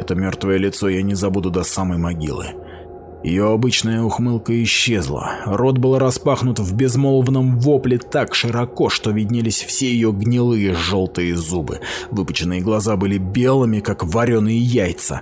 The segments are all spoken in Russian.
Это мертвое лицо я не забуду до самой могилы. Ее обычная ухмылка исчезла, рот был распахнут в безмолвном вопле так широко, что виднелись все ее гнилые желтые зубы. Выпученные глаза были белыми, как вареные яйца.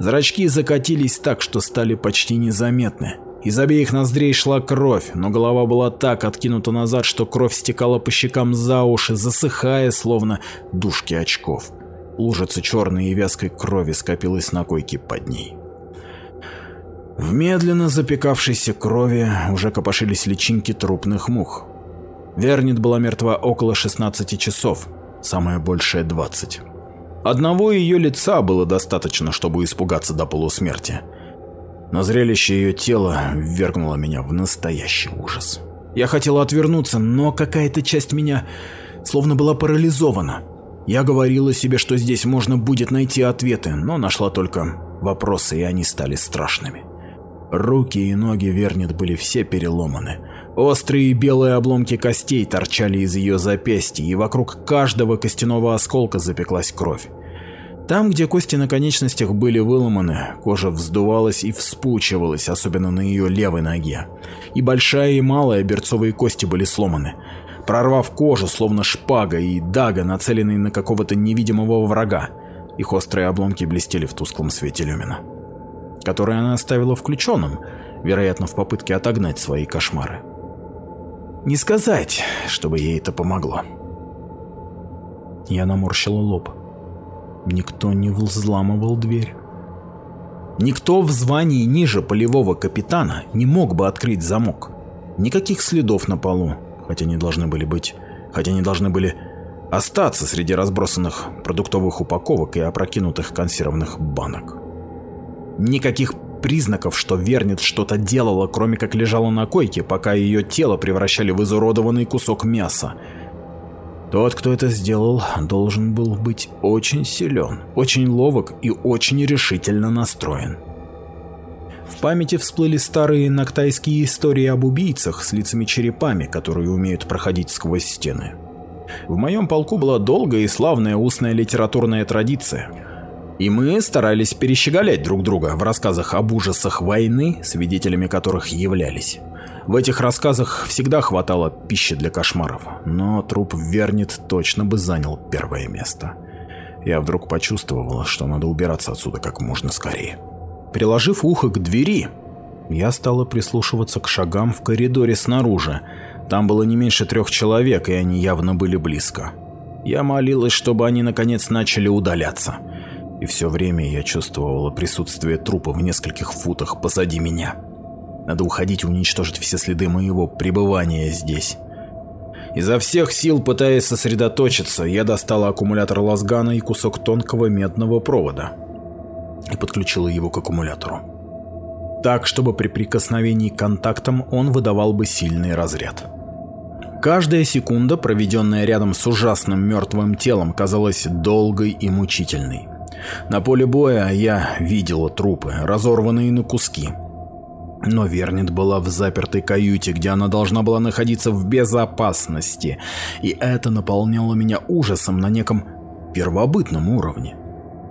Зрачки закатились так, что стали почти незаметны. Из обеих ноздрей шла кровь, но голова была так откинута назад, что кровь стекала по щекам за уши, засыхая, словно дужки очков. Лужица черной и вязкой крови скопилась на койке под ней. В медленно запекавшейся крови уже копошились личинки трупных мух. Вернит была мертва около 16 часов, самое большее 20. Одного ее лица было достаточно, чтобы испугаться до полусмерти. Но зрелище ее тела ввергнуло меня в настоящий ужас. Я хотела отвернуться, но какая-то часть меня словно была парализована. Я говорила себе, что здесь можно будет найти ответы, но нашла только вопросы, и они стали страшными. Руки и ноги Вернит были все переломаны. Острые белые обломки костей торчали из ее запястья, и вокруг каждого костяного осколка запеклась кровь. Там, где кости на конечностях были выломаны, кожа вздувалась и вспучивалась, особенно на ее левой ноге. И большая и малая берцовые кости были сломаны. Прорвав кожу, словно шпага и дага, нацеленные на какого-то невидимого врага, их острые обломки блестели в тусклом свете люмина который она оставила включенным, вероятно, в попытке отогнать свои кошмары. Не сказать, чтобы ей это помогло. Я наморщила лоб. Никто не взламывал дверь. Никто в звании ниже полевого капитана не мог бы открыть замок. Никаких следов на полу, хотя они должны были быть, хотя они должны были остаться среди разбросанных продуктовых упаковок и опрокинутых консервных банок. Никаких признаков, что Вернит что-то делала, кроме как лежала на койке, пока ее тело превращали в изуродованный кусок мяса. Тот, кто это сделал, должен был быть очень силен, очень ловок и очень решительно настроен. В памяти всплыли старые нактайские истории об убийцах с лицами-черепами, которые умеют проходить сквозь стены. В моем полку была долгая и славная устная литературная традиция – и мы старались перещеголять друг друга в рассказах об ужасах войны, свидетелями которых являлись. В этих рассказах всегда хватало пищи для кошмаров, но труп Вернит точно бы занял первое место. Я вдруг почувствовала, что надо убираться отсюда как можно скорее. Приложив ухо к двери, я стала прислушиваться к шагам в коридоре снаружи. Там было не меньше трех человек, и они явно были близко. Я молилась, чтобы они наконец начали удаляться и все время я чувствовала присутствие трупа в нескольких футах позади меня. Надо уходить и уничтожить все следы моего пребывания здесь. Изо всех сил пытаясь сосредоточиться, я достала аккумулятор лазгана и кусок тонкого медного провода и подключила его к аккумулятору. Так, чтобы при прикосновении к контактам он выдавал бы сильный разряд. Каждая секунда, проведенная рядом с ужасным мертвым телом, казалась долгой и мучительной. На поле боя я видела трупы, разорванные на куски. Но Вернит была в запертой каюте, где она должна была находиться в безопасности, и это наполняло меня ужасом на неком первобытном уровне.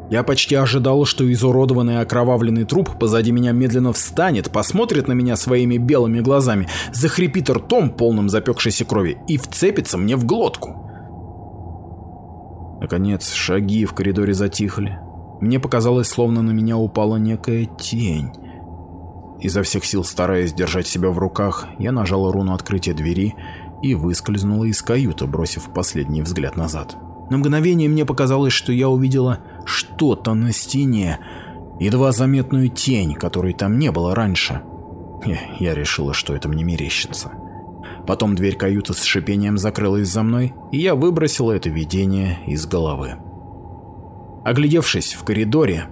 Я почти ожидал, что изуродованный окровавленный труп позади меня медленно встанет, посмотрит на меня своими белыми глазами, захрипит ртом, полным запекшейся крови, и вцепится мне в глотку. Наконец, шаги в коридоре затихли. Мне показалось, словно на меня упала некая тень. Изо всех сил стараясь держать себя в руках, я нажала руну открытия двери и выскользнула из каюты, бросив последний взгляд назад. На мгновение мне показалось, что я увидела что-то на стене, едва заметную тень, которой там не было раньше. Я решила, что это мне мерещится. Потом дверь каюты с шипением закрылась за мной, и я выбросила это видение из головы. Оглядевшись в коридоре,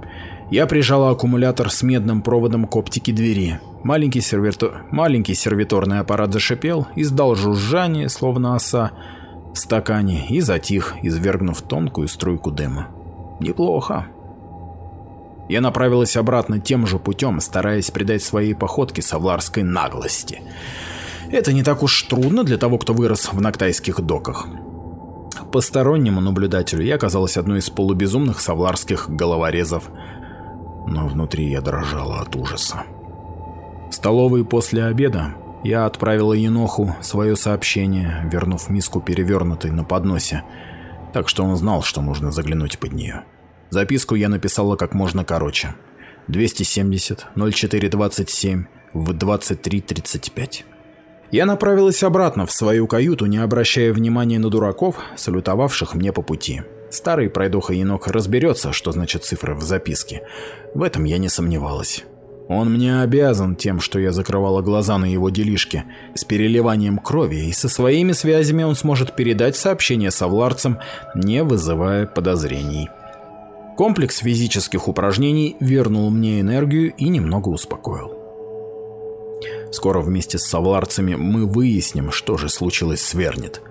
я прижала аккумулятор с медным проводом к оптике двери. Маленький, сервитор... Маленький сервиторный аппарат зашипел, издал жужжание, словно оса, в стакане и затих, извергнув тонкую струйку дыма. Неплохо. Я направилась обратно тем же путем, стараясь придать своей походке савларской наглости. Это не так уж трудно для того, кто вырос в нактайских доках. Постороннему наблюдателю я оказалась одной из полубезумных савларских головорезов. но внутри я дрожала от ужаса. В столовой после обеда я отправила Еноху свое сообщение, вернув миску перевернутой на подносе, так что он знал, что нужно заглянуть под нее. Записку я написала как можно короче. 270 0427 в 23.35. Я направилась обратно в свою каюту, не обращая внимания на дураков, салютовавших мне по пути. Старый пройдоха Енох разберется, что значит цифры в записке. В этом я не сомневалась. Он мне обязан тем, что я закрывала глаза на его делишки, с переливанием крови, и со своими связями он сможет передать сообщение совларцам, не вызывая подозрений. Комплекс физических упражнений вернул мне энергию и немного успокоил. Скоро вместе с совларцами мы выясним, что же случилось с Вернит.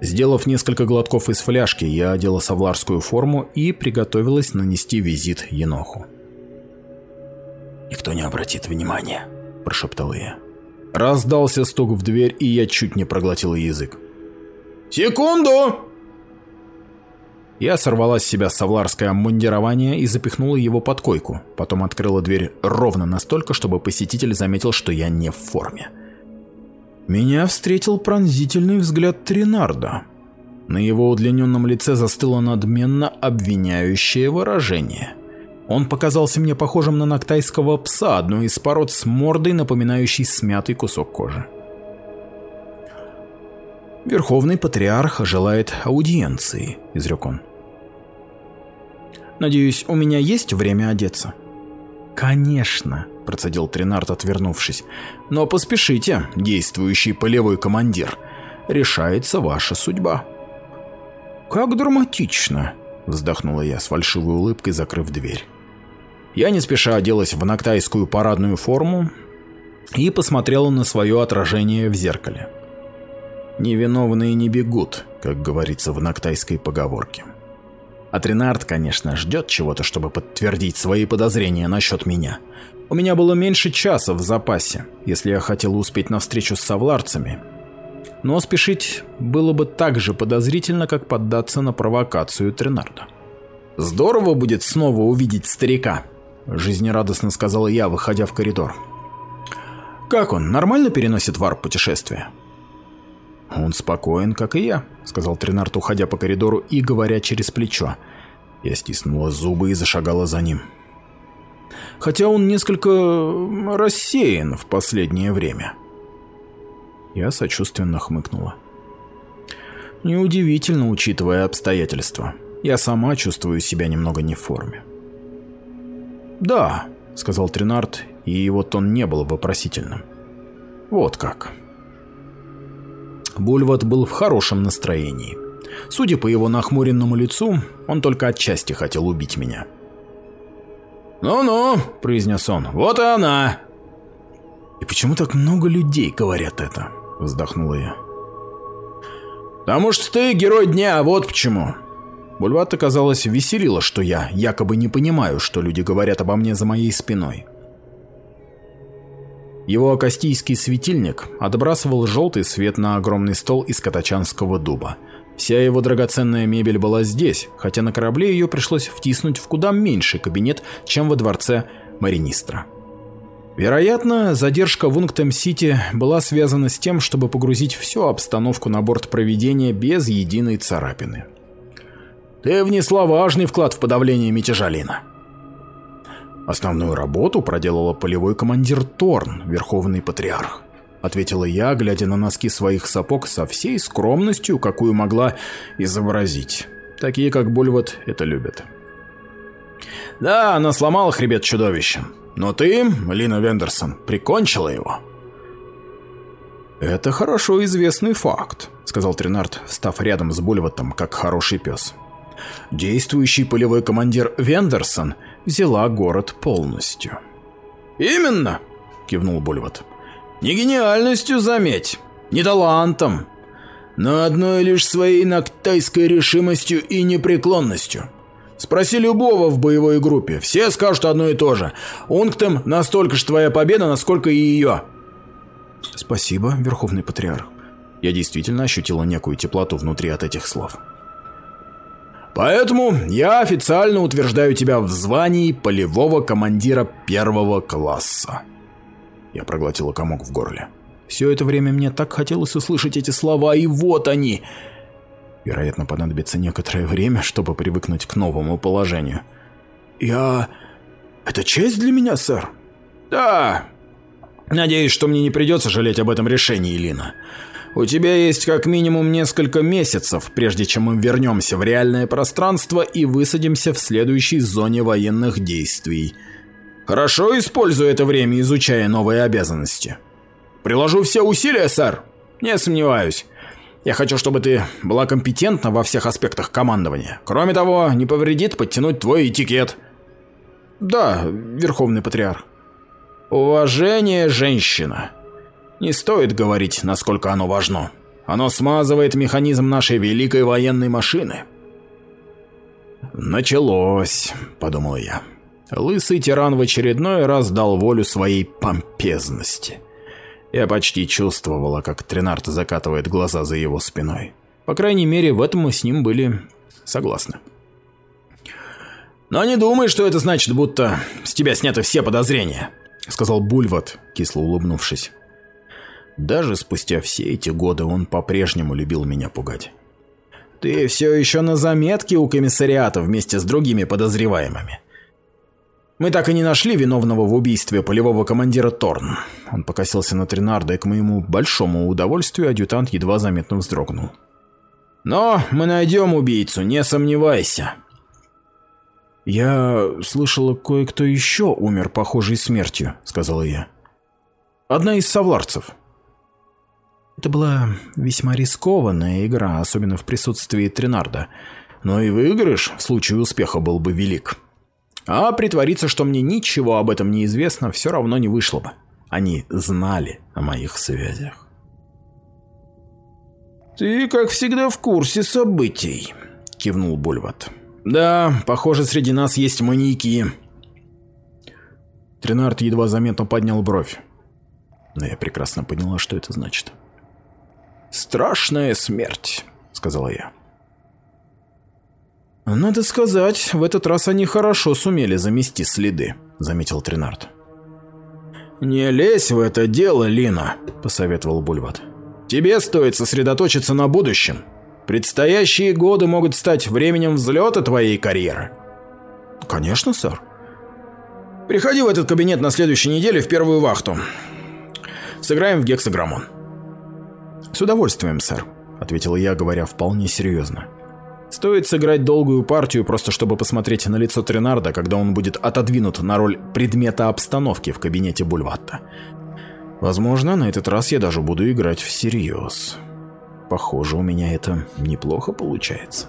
Сделав несколько глотков из фляжки, я одела совларскую форму и приготовилась нанести визит Еноху. «Никто не обратит внимания», – прошептал я. Раздался стук в дверь, и я чуть не проглотил язык. «Секунду!» Я сорвала с себя совларское обмундирование и запихнула его под койку. Потом открыла дверь ровно настолько, чтобы посетитель заметил, что я не в форме. Меня встретил пронзительный взгляд Тринарда. На его удлиненном лице застыло надменно обвиняющее выражение. Он показался мне похожим на нактайского пса, одной из пород с мордой, напоминающей смятый кусок кожи. «Верховный патриарх желает аудиенции», — изрек он. Надеюсь, у меня есть время одеться?» «Конечно», – процедил Тринард, отвернувшись. «Но поспешите, действующий полевой командир. Решается ваша судьба». «Как драматично», – вздохнула я с фальшивой улыбкой, закрыв дверь. Я не спеша оделась в нактайскую парадную форму и посмотрела на свое отражение в зеркале. «Невиновные не бегут», как говорится в нактайской поговорке. А Тринард, конечно, ждет чего-то, чтобы подтвердить свои подозрения насчет меня. У меня было меньше часа в запасе, если я хотел успеть на встречу с совларцами. Но спешить было бы так же подозрительно, как поддаться на провокацию Тринарда. «Здорово будет снова увидеть старика», – жизнерадостно сказала я, выходя в коридор. «Как он, нормально переносит варп-путешествие?» «Он спокоен, как и я», — сказал Тринард, уходя по коридору и говоря через плечо. Я стиснула зубы и зашагала за ним. Хотя он несколько рассеян в последнее время. Я сочувственно хмыкнула. Неудивительно, учитывая обстоятельства. Я сама чувствую себя немного не в форме. «Да», — сказал Тринард, и его тон не был вопросительным. «Вот как». Бульват был в хорошем настроении. Судя по его нахмуренному лицу, он только отчасти хотел убить меня. «Ну-ну», — произнес он, — «вот и она». «И почему так много людей говорят это?» — вздохнула я. «Потому что ты герой дня, вот почему». Бульват, оказалось, веселило, что я якобы не понимаю, что люди говорят обо мне за моей спиной. Его акастийский светильник отбрасывал желтый свет на огромный стол из катачанского дуба. Вся его драгоценная мебель была здесь, хотя на корабле ее пришлось втиснуть в куда меньший кабинет, чем во дворце Маринистра. Вероятно, задержка в Унгтем-Сити была связана с тем, чтобы погрузить всю обстановку на борт проведения без единой царапины. «Ты внесла важный вклад в подавление мятежа Лина», Основную работу проделала полевой командир Торн, Верховный Патриарх. Ответила я, глядя на носки своих сапог со всей скромностью, какую могла изобразить. Такие, как Бульват, это любят. Да, она сломала хребет чудовища. Но ты, Лина Вендерсон, прикончила его. «Это хорошо известный факт», — сказал Тринард, став рядом с Бульватом, как хороший пес. Действующий полевой командир Вендерсон взяла город полностью. «Именно!» – кивнул Бульват. «Не гениальностью, заметь, не талантом, но одной лишь своей нактайской решимостью и непреклонностью. Спроси любого в боевой группе, все скажут одно и то же. Унктем настолько же твоя победа, насколько и ее». «Спасибо, Верховный Патриарх. Я действительно ощутила некую теплоту внутри от этих слов». Поэтому я официально утверждаю тебя в звании полевого командира первого класса. Я проглотила комок в горле. Все это время мне так хотелось услышать эти слова, и вот они. Вероятно, понадобится некоторое время, чтобы привыкнуть к новому положению. Я... Это честь для меня, сэр? Да. Надеюсь, что мне не придется жалеть об этом решении, Лина. У тебя есть как минимум несколько месяцев, прежде чем мы вернемся в реальное пространство и высадимся в следующей зоне военных действий. Хорошо используй это время, изучая новые обязанности. Приложу все усилия, сэр. Не сомневаюсь. Я хочу, чтобы ты была компетентна во всех аспектах командования. Кроме того, не повредит подтянуть твой этикет. Да, Верховный Патриарх. Уважение, женщина. Не стоит говорить, насколько оно важно. Оно смазывает механизм нашей великой военной машины. «Началось», — подумал я. Лысый тиран в очередной раз дал волю своей помпезности. Я почти чувствовала, как Тренард закатывает глаза за его спиной. По крайней мере, в этом мы с ним были согласны. «Но не думай, что это значит, будто с тебя сняты все подозрения», — сказал Бульват, кисло улыбнувшись. Даже спустя все эти годы он по-прежнему любил меня пугать. «Ты все еще на заметке у комиссариата вместе с другими подозреваемыми. Мы так и не нашли виновного в убийстве полевого командира Торн». Он покосился на Тринарда, и к моему большому удовольствию адъютант едва заметно вздрогнул. «Но мы найдем убийцу, не сомневайся». «Я слышала, кое-кто еще умер похожей смертью», — сказала я. «Одна из совларцев». Это была весьма рискованная игра, особенно в присутствии Тринарда. Но и выигрыш в случае успеха был бы велик. А притвориться, что мне ничего об этом не известно, все равно не вышло бы. Они знали о моих связях. «Ты, как всегда, в курсе событий», — кивнул Бульват. «Да, похоже, среди нас есть маньяки». Тринард едва заметно поднял бровь. Но я прекрасно поняла, что это значит. «Страшная смерть», — сказала я. «Надо сказать, в этот раз они хорошо сумели замести следы», — заметил Тринард. «Не лезь в это дело, Лина», — посоветовал Бульват. «Тебе стоит сосредоточиться на будущем. Предстоящие годы могут стать временем взлета твоей карьеры». «Конечно, сэр». «Приходи в этот кабинет на следующей неделе в первую вахту. Сыграем в гексаграммон». «С удовольствием, сэр», — ответил я, говоря вполне серьезно. Стоит сыграть долгую партию, просто чтобы посмотреть на лицо Тренарда, когда он будет отодвинут на роль предмета обстановки в кабинете Бульватта. Возможно, на этот раз я даже буду играть всерьез. Похоже, у меня это неплохо получается.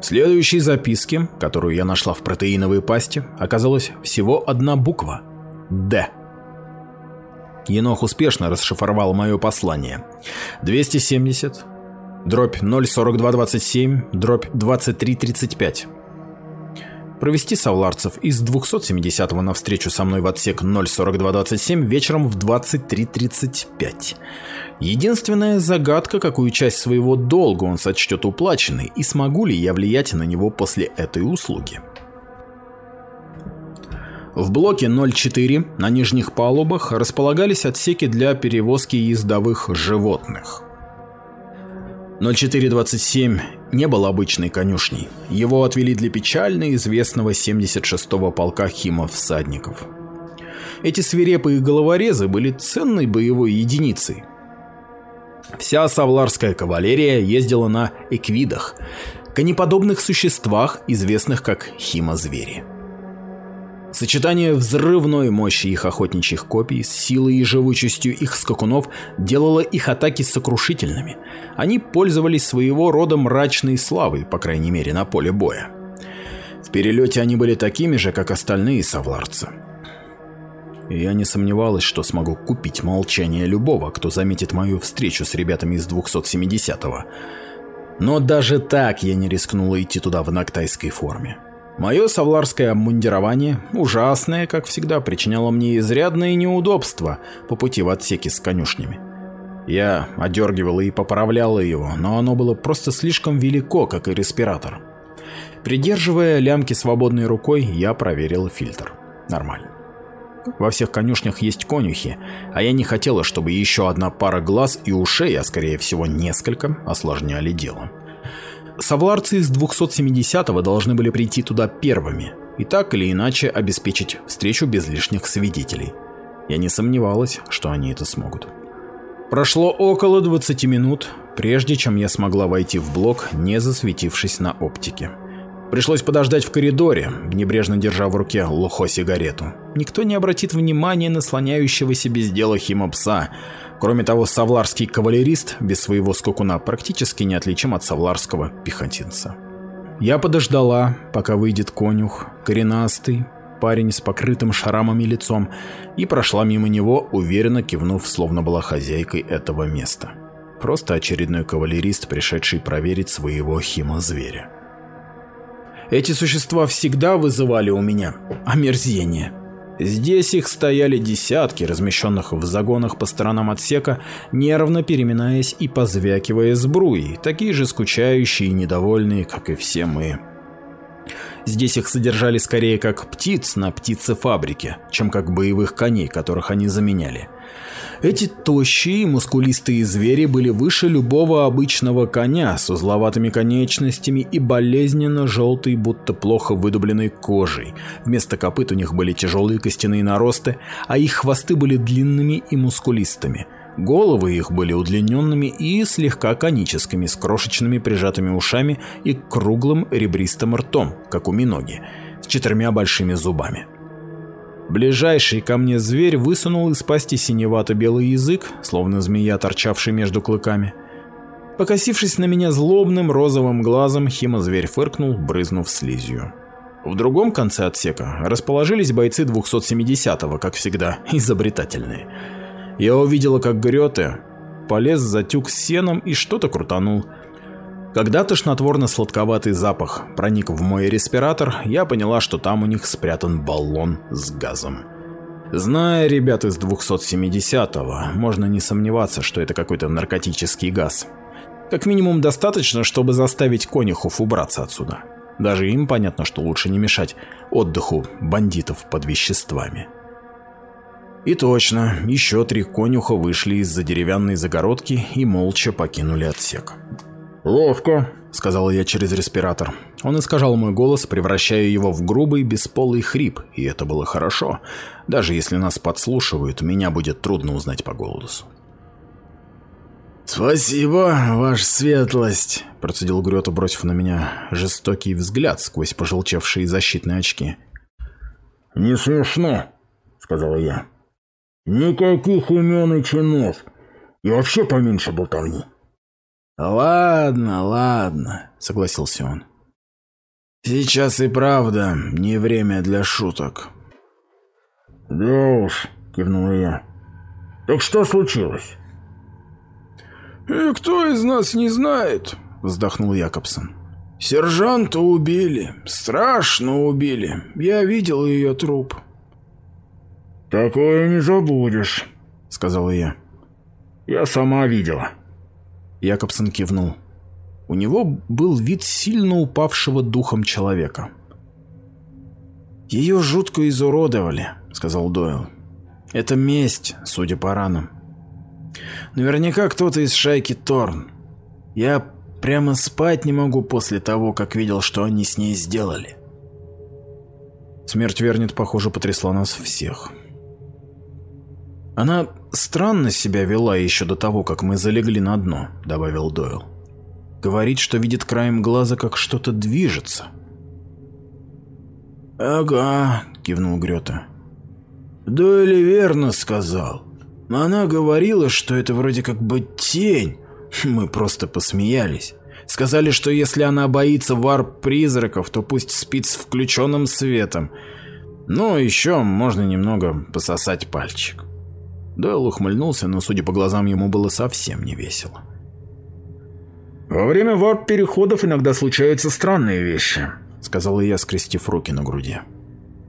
В следующей записке, которую я нашла в протеиновой пасте, оказалась всего одна буква – «Д». Енох успешно расшифровал мое послание. 270, дробь 04227, дробь 2335. Провести совларцев из 270 на встречу со мной в отсек 04227 вечером в 23.35. Единственная загадка, какую часть своего долга он сочтет уплаченной, и смогу ли я влиять на него после этой услуги. В блоке 04 на нижних палубах располагались отсеки для перевозки ездовых животных. 0427 не был обычной конюшней. Его отвели для печально известного 76-го полка химов-всадников. Эти свирепые головорезы были ценной боевой единицей. Вся савларская кавалерия ездила на эквидах, конеподобных существах, известных как химозвери. Сочетание взрывной мощи их охотничьих копий с силой и живучестью их скакунов делало их атаки сокрушительными. Они пользовались своего рода мрачной славой, по крайней мере на поле боя. В перелете они были такими же, как остальные совларцы. И я не сомневалась, что смогу купить молчание любого, кто заметит мою встречу с ребятами из 270-го. Но даже так я не рискнула идти туда в нактайской форме. Мое савларское обмундирование, ужасное, как всегда, причиняло мне изрядные неудобства по пути в отсеки с конюшнями. Я одергивала и поправляла его, но оно было просто слишком велико, как и респиратор. Придерживая лямки свободной рукой, я проверил фильтр. Нормально. Во всех конюшнях есть конюхи, а я не хотела, чтобы еще одна пара глаз и ушей, а скорее всего несколько, осложняли дело. Савларцы из 270-го должны были прийти туда первыми и так или иначе обеспечить встречу без лишних свидетелей. Я не сомневалась, что они это смогут. Прошло около 20 минут, прежде чем я смогла войти в блок, не засветившись на оптике. Пришлось подождать в коридоре, небрежно держа в руке лухо сигарету. Никто не обратит внимания на слоняющегося без дела химопса. Кроме того, савларский кавалерист без своего скакуна практически неотличим от савларского пехотинца. Я подождала, пока выйдет конюх, коренастый, парень с покрытым шрамами лицом, и прошла мимо него, уверенно кивнув, словно была хозяйкой этого места. Просто очередной кавалерист, пришедший проверить своего химозверя. Эти существа всегда вызывали у меня омерзение. Здесь их стояли десятки, размещенных в загонах по сторонам отсека, нервно переминаясь и позвякивая сбруей, такие же скучающие и недовольные, как и все мы. Здесь их содержали скорее как птиц на птицефабрике, чем как боевых коней, которых они заменяли. Эти тощие, мускулистые звери были выше любого обычного коня с узловатыми конечностями и болезненно желтой, будто плохо выдубленной кожей. Вместо копыт у них были тяжелые костяные наросты, а их хвосты были длинными и мускулистыми – Головы их были удлиненными и слегка коническими, с крошечными прижатыми ушами и круглым ребристым ртом, как у миноги, с четырьмя большими зубами. Ближайший ко мне зверь высунул из пасти синевато-белый язык, словно змея, торчавший между клыками. Покосившись на меня злобным розовым глазом, химозверь фыркнул, брызнув слизью. В другом конце отсека расположились бойцы 270-го, как всегда, изобретательные – я увидела, как Грёте полез за тюк с сеном и что-то крутанул. Когда тошнотворно-сладковатый запах проник в мой респиратор, я поняла, что там у них спрятан баллон с газом. Зная ребят из 270-го, можно не сомневаться, что это какой-то наркотический газ. Как минимум достаточно, чтобы заставить конюхов убраться отсюда. Даже им понятно, что лучше не мешать отдыху бандитов под веществами. И точно, еще три конюха вышли из-за деревянной загородки и молча покинули отсек. «Ловко», — сказал я через респиратор. Он искажал мой голос, превращая его в грубый, бесполый хрип, и это было хорошо. Даже если нас подслушивают, меня будет трудно узнать по голосу. «Спасибо, ваша светлость», — процедил Грёта, бросив на меня жестокий взгляд сквозь пожелчевшие защитные очки. «Не смешно», — сказал я. Никаких имен и чинов. И вообще поменьше болтовни. Ладно, ладно, согласился он. Сейчас и правда не время для шуток. Да уж, кивнул я. Так что случилось? «Никто из нас не знает», — вздохнул Якобсон. «Сержанта убили. Страшно убили. Я видел ее труп». «Такое не забудешь», — сказала я. «Я сама видела». Якобсон кивнул. У него был вид сильно упавшего духом человека. «Ее жутко изуродовали», — сказал Дойл. «Это месть, судя по ранам. Наверняка кто-то из шайки Торн. Я прямо спать не могу после того, как видел, что они с ней сделали». Смерть Вернет, похоже, потрясла нас всех. «Она странно себя вела еще до того, как мы залегли на дно», — добавил Дойл. «Говорит, что видит краем глаза, как что-то движется». «Ага», — кивнул Грета. «Дойли верно сказал. Она говорила, что это вроде как бы тень. Мы просто посмеялись. Сказали, что если она боится варп-призраков, то пусть спит с включенным светом. Ну, еще можно немного пососать пальчик». Дойл ухмыльнулся, но, судя по глазам, ему было совсем не весело. «Во время варп-переходов иногда случаются странные вещи», — сказал я, скрестив руки на груди.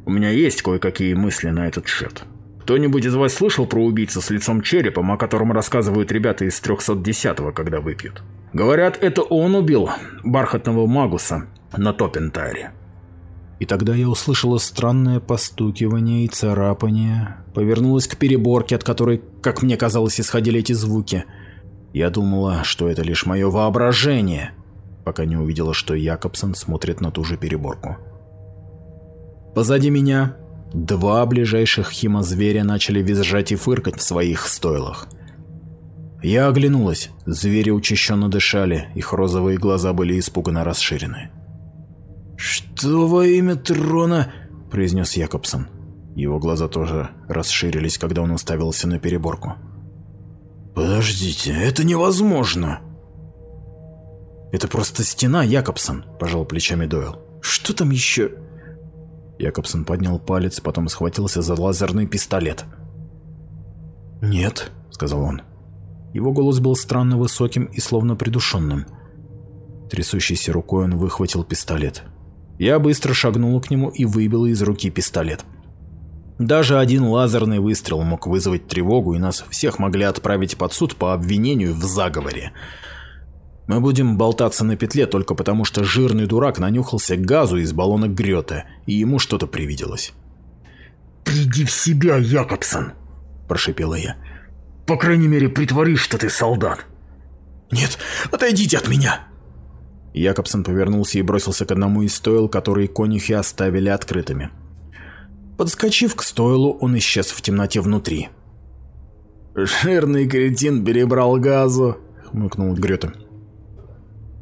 «У меня есть кое-какие мысли на этот счет». Кто-нибудь из вас слышал про убийцу с лицом черепом, о котором рассказывают ребята из 310-го, когда выпьют? Говорят, это он убил бархатного магуса на Топентаре. И тогда я услышала странное постукивание и царапание, повернулась к переборке, от которой, как мне казалось, исходили эти звуки. Я думала, что это лишь мое воображение, пока не увидела, что Якобсон смотрит на ту же переборку. Позади меня два ближайших химозверя начали визжать и фыркать в своих стойлах. Я оглянулась, звери учащенно дышали, их розовые глаза были испуганно расширены. «Что во имя трона?» – произнес Якобсон. Его глаза тоже расширились, когда он уставился на переборку. «Подождите, это невозможно!» «Это просто стена, Якобсон», – пожал плечами Дойл. «Что там еще?» Якобсон поднял палец, потом схватился за лазерный пистолет. «Нет», — сказал он. Его голос был странно высоким и словно придушенным. Трясущейся рукой он выхватил пистолет. Я быстро шагнула к нему и выбила из руки пистолет. Даже один лазерный выстрел мог вызвать тревогу, и нас всех могли отправить под суд по обвинению в заговоре. Мы будем болтаться на петле только потому, что жирный дурак нанюхался газу из баллона Грёта, и ему что-то привиделось. «Приди в себя, Якобсон!» – прошипела я. «По крайней мере, притворись, что ты солдат!» «Нет, отойдите от меня!» Якобсон повернулся и бросился к одному из стойл, которые конюхи оставили открытыми. Подскочив к стойлу, он исчез в темноте внутри. «Жирный кретин перебрал газу», — хмыкнул Грёта.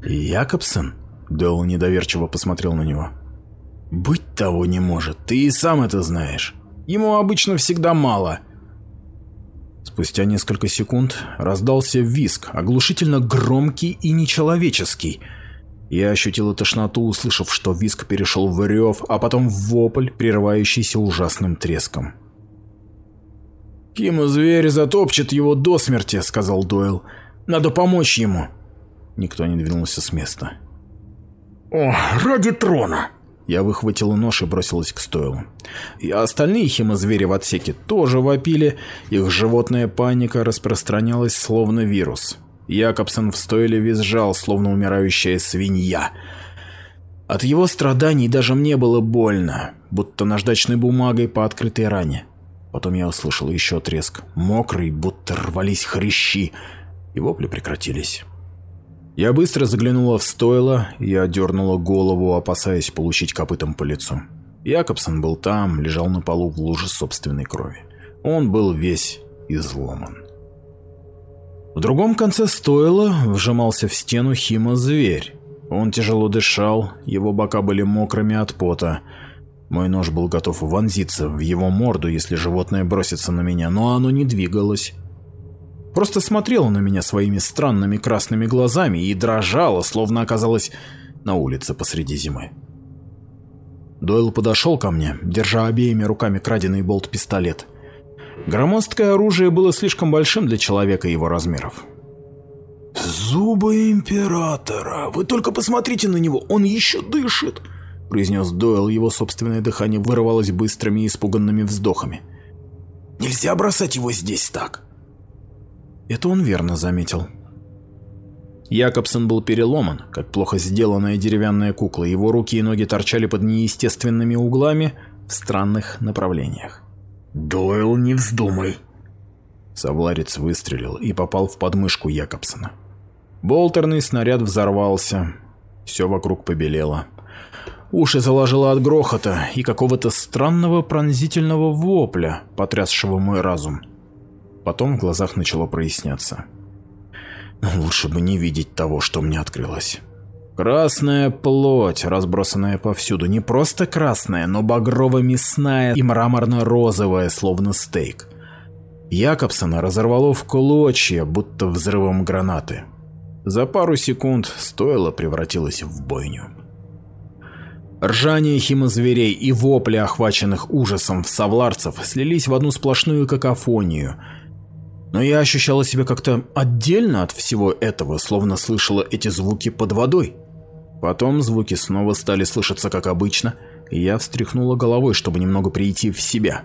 «Якобсон?» – Дойл недоверчиво посмотрел на него. «Быть того не может, ты и сам это знаешь. Ему обычно всегда мало». Спустя несколько секунд раздался визг, оглушительно громкий и нечеловеческий. Я ощутила тошноту, услышав, что визг перешел в рев, а потом в вопль, прерывающийся ужасным треском. «Кима-зверь затопчет его до смерти», — сказал Дойл. «Надо помочь ему». Никто не двинулся с места. «О, ради трона!» Я выхватила нож и бросилась к стойлу. И остальные химозвери в отсеке тоже вопили, их животная паника распространялась словно вирус. Якобсон в стойле визжал, словно умирающая свинья. От его страданий даже мне было больно, будто наждачной бумагой по открытой ране. Потом я услышал еще треск, мокрый, будто рвались хрящи, и вопли прекратились. Я быстро заглянула в стойло и одернула голову, опасаясь получить копытом по лицу. Якобсон был там, лежал на полу в луже собственной крови. Он был весь изломан. В другом конце стойла вжимался в стену химо-зверь. Он тяжело дышал, его бока были мокрыми от пота. Мой нож был готов вонзиться в его морду, если животное бросится на меня, но оно не двигалось просто смотрела на меня своими странными красными глазами и дрожала, словно оказалась на улице посреди зимы. Дойл подошел ко мне, держа обеими руками краденый болт-пистолет. Громоздкое оружие было слишком большим для человека его размеров. «Зубы Императора! Вы только посмотрите на него, он еще дышит!» произнес Дойл, его собственное дыхание вырывалось быстрыми и испуганными вздохами. «Нельзя бросать его здесь так!» Это он верно заметил. Якобсон был переломан, как плохо сделанная деревянная кукла, его руки и ноги торчали под неестественными углами в странных направлениях. «Дойл, не вздумай!» Савларец выстрелил и попал в подмышку Якобсона. Болтерный снаряд взорвался, все вокруг побелело. Уши заложило от грохота и какого-то странного пронзительного вопля, потрясшего мой разум. Потом в глазах начало проясняться. Лучше бы не видеть того, что мне открылось. Красная плоть, разбросанная повсюду. Не просто красная, но багрово-мясная и мраморно-розовая, словно стейк. Якобсона разорвало в клочья, будто взрывом гранаты. За пару секунд стоило превратилось в бойню. Ржание химозверей и вопли, охваченных ужасом в совларцев, слились в одну сплошную какофонию – но я ощущала себя как-то отдельно от всего этого, словно слышала эти звуки под водой. Потом звуки снова стали слышаться как обычно, и я встряхнула головой, чтобы немного прийти в себя.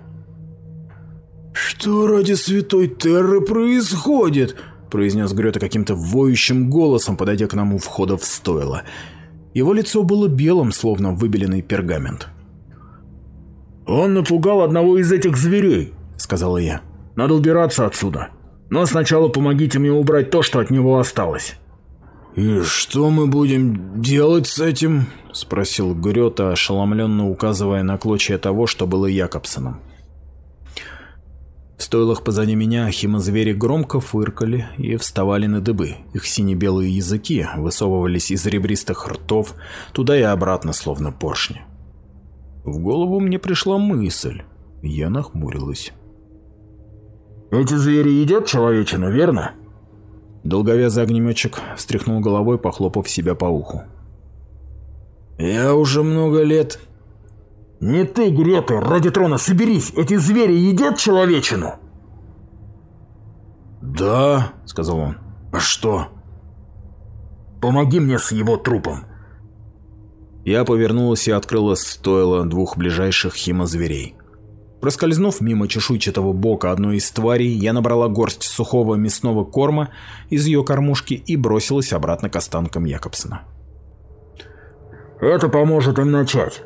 «Что ради святой Терры происходит?» произнес Грета каким-то воющим голосом, подойдя к нам у входа в стойло. Его лицо было белым, словно выбеленный пергамент. «Он напугал одного из этих зверей», — сказала я. «Надо убираться отсюда. Но сначала помогите мне убрать то, что от него осталось». «И что мы будем делать с этим?» — спросил Грета, ошеломленно указывая на клочья того, что было Якобсоном. В стойлах позади меня химозвери громко фыркали и вставали на дыбы. Их сине-белые языки высовывались из ребристых ртов туда и обратно, словно поршни. В голову мне пришла мысль. Я нахмурилась. «Эти звери едят человечину, верно?» Долговязый огнеметчик встряхнул головой, похлопав себя по уху. «Я уже много лет «Не ты, Грета, ради трона, соберись! Эти звери едят человечину!» «Да», — сказал он. «А что?» «Помоги мне с его трупом!» Я повернулась и открыла стойло двух ближайших химозверей. Проскользнув мимо чешуйчатого бока одной из тварей, я набрала горсть сухого мясного корма из ее кормушки и бросилась обратно к останкам Якобсона. «Это поможет им начать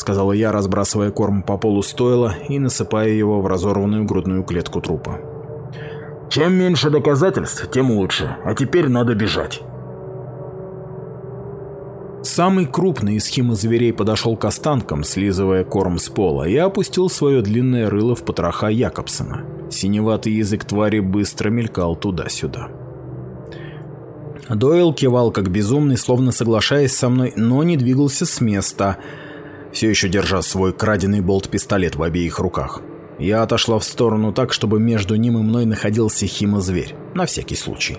сказала я, разбрасывая корм по полу стойла и насыпая его в разорванную грудную клетку трупа. «Чем меньше доказательств, тем лучше. А теперь надо бежать». Самый крупный из химозверей подошел к останкам, слизывая корм с пола, и опустил свое длинное рыло в потроха Якобсона. Синеватый язык твари быстро мелькал туда-сюда. Дойл кивал как безумный, словно соглашаясь со мной, но не двигался с места, все еще держа свой краденый болт-пистолет в обеих руках. Я отошла в сторону так, чтобы между ним и мной находился химозверь, на всякий случай.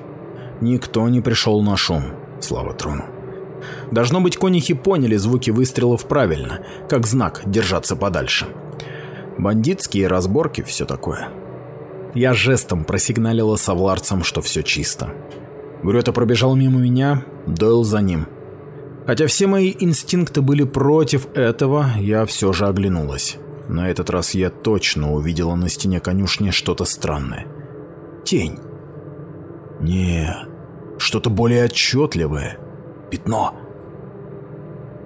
Никто не пришел на шум, слава трону. Должно быть, конихи поняли звуки выстрелов правильно, как знак держаться подальше. Бандитские разборки, все такое. Я жестом просигналила совларцам, что все чисто. Грета пробежал мимо меня, Дойл за ним. Хотя все мои инстинкты были против этого, я все же оглянулась. На этот раз я точно увидела на стене конюшни что-то странное. Тень. Не, что-то более отчетливое. Пятно.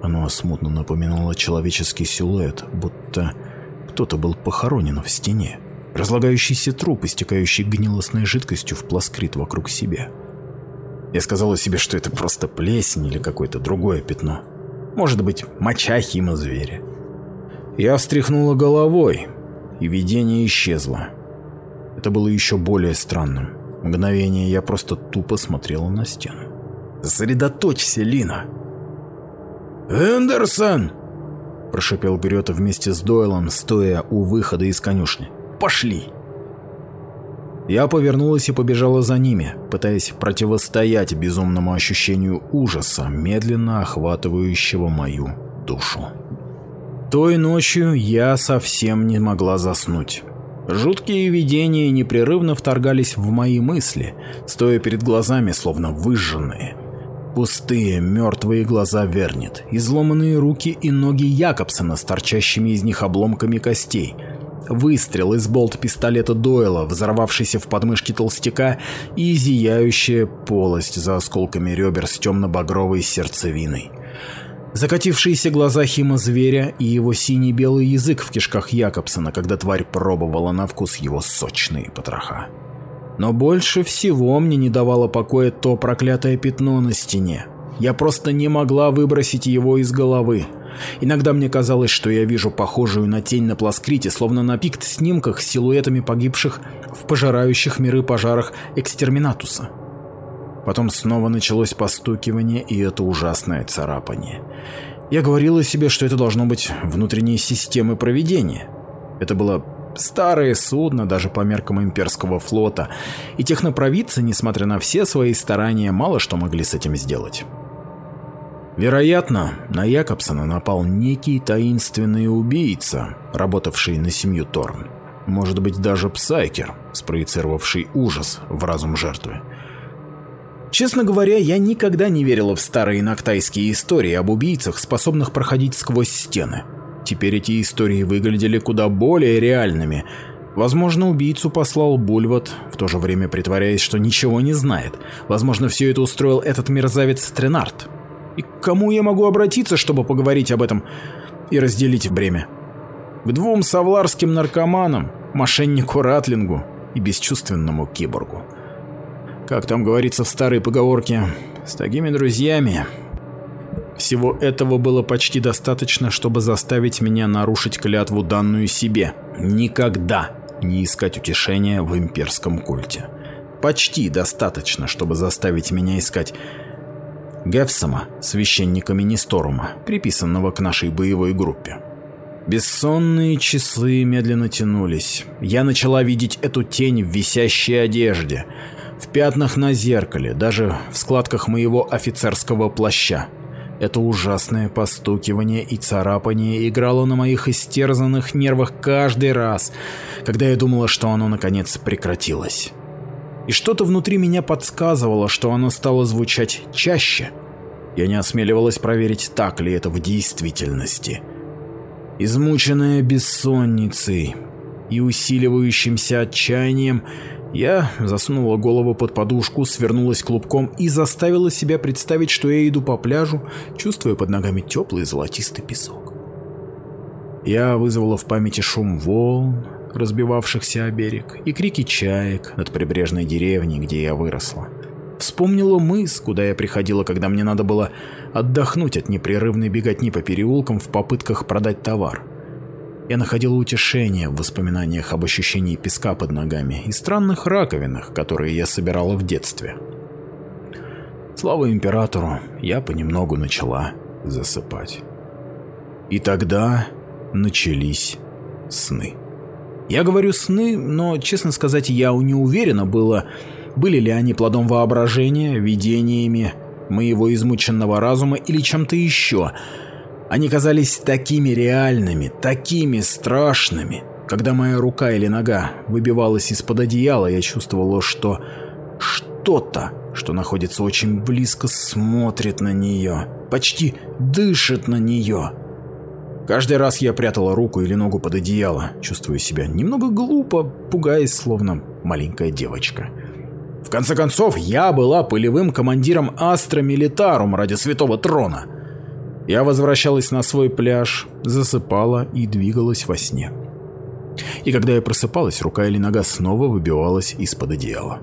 Оно смутно напоминало человеческий силуэт, будто кто-то был похоронен в стене. Разлагающийся труп, истекающий гнилостной жидкостью, вплоскрит вокруг себя. Я сказала себе, что это просто плесень или какое-то другое пятно. Может быть, моча хима зверя. Я встряхнула головой, и видение исчезло. Это было еще более странным. Мгновение я просто тупо смотрела на стену. «Сосредоточься, Лина!» «Эндерсон!» – прошипел Грета вместе с Дойлом, стоя у выхода из конюшни. «Пошли!» Я повернулась и побежала за ними, пытаясь противостоять безумному ощущению ужаса, медленно охватывающего мою душу. Той ночью я совсем не могла заснуть. Жуткие видения непрерывно вторгались в мои мысли, стоя перед глазами, словно выжженные. Пустые, мертвые глаза Вернет, изломанные руки и ноги Якобсона с торчащими из них обломками костей – Выстрел из болт-пистолета Дойла, взорвавшийся в подмышке толстяка, и зияющая полость за осколками ребер с темно-багровой сердцевиной. Закатившиеся глаза хима-зверя и его синий-белый язык в кишках Якобсона, когда тварь пробовала на вкус его сочные потроха. Но больше всего мне не давало покоя то проклятое пятно на стене. Я просто не могла выбросить его из головы. Иногда мне казалось, что я вижу похожую на тень на пласкрите, словно на пикт-снимках с силуэтами погибших в пожирающих миры пожарах экстерминатуса. Потом снова началось постукивание и это ужасное царапание. Я говорила себе, что это должно быть внутренние системы проведения. Это было старое судно даже по меркам имперского флота, и технопровидцы, несмотря на все свои старания, мало что могли с этим сделать. Вероятно, на Якобсона напал некий таинственный убийца, работавший на семью Торн. Может быть, даже Псайкер, спроецировавший ужас в разум жертвы. Честно говоря, я никогда не верила в старые нактайские истории об убийцах, способных проходить сквозь стены. Теперь эти истории выглядели куда более реальными, Возможно, убийцу послал Бульват, в то же время притворяясь, что ничего не знает. Возможно, все это устроил этот мерзавец Тренард. И к кому я могу обратиться, чтобы поговорить об этом и разделить бремя? К двум савларским наркоманам, мошеннику Ратлингу и бесчувственному киборгу. Как там говорится в старой поговорке, с такими друзьями... Всего этого было почти достаточно, чтобы заставить меня нарушить клятву данную себе. Никогда не искать утешения в имперском культе. Почти достаточно, чтобы заставить меня искать Гефсома, священника Министорума, приписанного к нашей боевой группе. Бессонные часы медленно тянулись. Я начала видеть эту тень в висящей одежде, в пятнах на зеркале, даже в складках моего офицерского плаща. Это ужасное постукивание и царапание играло на моих истерзанных нервах каждый раз, когда я думала, что оно наконец прекратилось. И что-то внутри меня подсказывало, что оно стало звучать чаще. Я не осмеливалась проверить, так ли это в действительности. Измученная бессонницей и усиливающимся отчаянием, я засунула голову под подушку, свернулась клубком и заставила себя представить, что я иду по пляжу, чувствуя под ногами теплый золотистый песок. Я вызвала в памяти шум волн, разбивавшихся о берег, и крики чаек над прибрежной деревней, где я выросла. Вспомнила мыс, куда я приходила, когда мне надо было отдохнуть от непрерывной беготни по переулкам в попытках продать товар. Я находила утешение в воспоминаниях об ощущении песка под ногами и странных раковинах, которые я собирала в детстве. Слава императору, я понемногу начала засыпать. И тогда начались сны. Я говорю сны, но, честно сказать, я не уверена было, были ли они плодом воображения, видениями моего измученного разума или чем-то еще – они казались такими реальными, такими страшными. Когда моя рука или нога выбивалась из-под одеяла, я чувствовала, что что-то, что находится очень близко, смотрит на нее, почти дышит на нее. Каждый раз я прятала руку или ногу под одеяло, чувствуя себя немного глупо, пугаясь, словно маленькая девочка. В конце концов, я была полевым командиром Астра Милитарум ради Святого Трона. Я возвращалась на свой пляж, засыпала и двигалась во сне. И когда я просыпалась, рука или нога снова выбивалась из-под одеяла.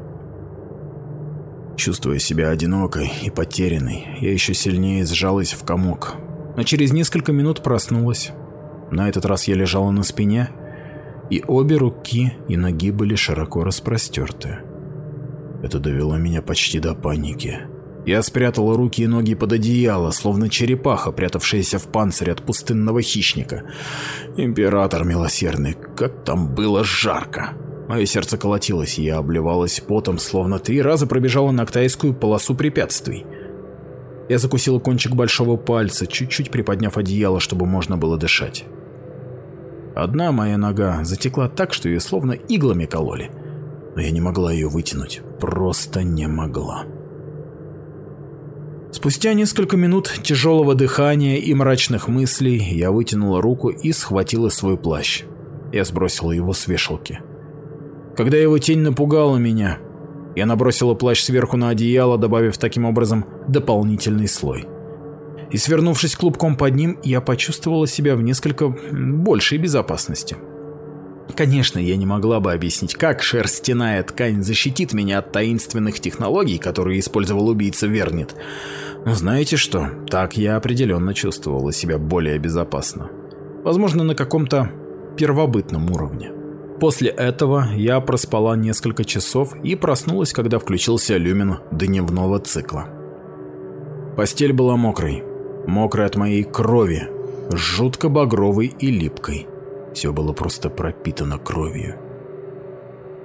Чувствуя себя одинокой и потерянной, я еще сильнее сжалась в комок. Но через несколько минут проснулась. На этот раз я лежала на спине, и обе руки и ноги были широко распростерты. Это довело меня почти до паники. Я спрятал руки и ноги под одеяло, словно черепаха, прятавшаяся в панцире от пустынного хищника. Император милосердный, как там было жарко. Мое сердце колотилось, я обливалась потом, словно три раза пробежала на Актайскую полосу препятствий. Я закусила кончик большого пальца, чуть-чуть приподняв одеяло, чтобы можно было дышать. Одна моя нога затекла так, что ее словно иглами кололи. Но я не могла ее вытянуть, просто не могла. Спустя несколько минут тяжелого дыхания и мрачных мыслей я вытянула руку и схватила свой плащ. Я сбросила его с вешалки. Когда его тень напугала меня, я набросила плащ сверху на одеяло, добавив таким образом дополнительный слой. И свернувшись клубком под ним, я почувствовала себя в несколько большей безопасности. Конечно, я не могла бы объяснить, как шерстяная ткань защитит меня от таинственных технологий, которые использовал убийца Вернит. Но знаете что, так я определенно чувствовала себя более безопасно. Возможно, на каком-то первобытном уровне. После этого я проспала несколько часов и проснулась, когда включился люмин дневного цикла. Постель была мокрой, мокрой от моей крови, жутко багровой и липкой. Все было просто пропитано кровью.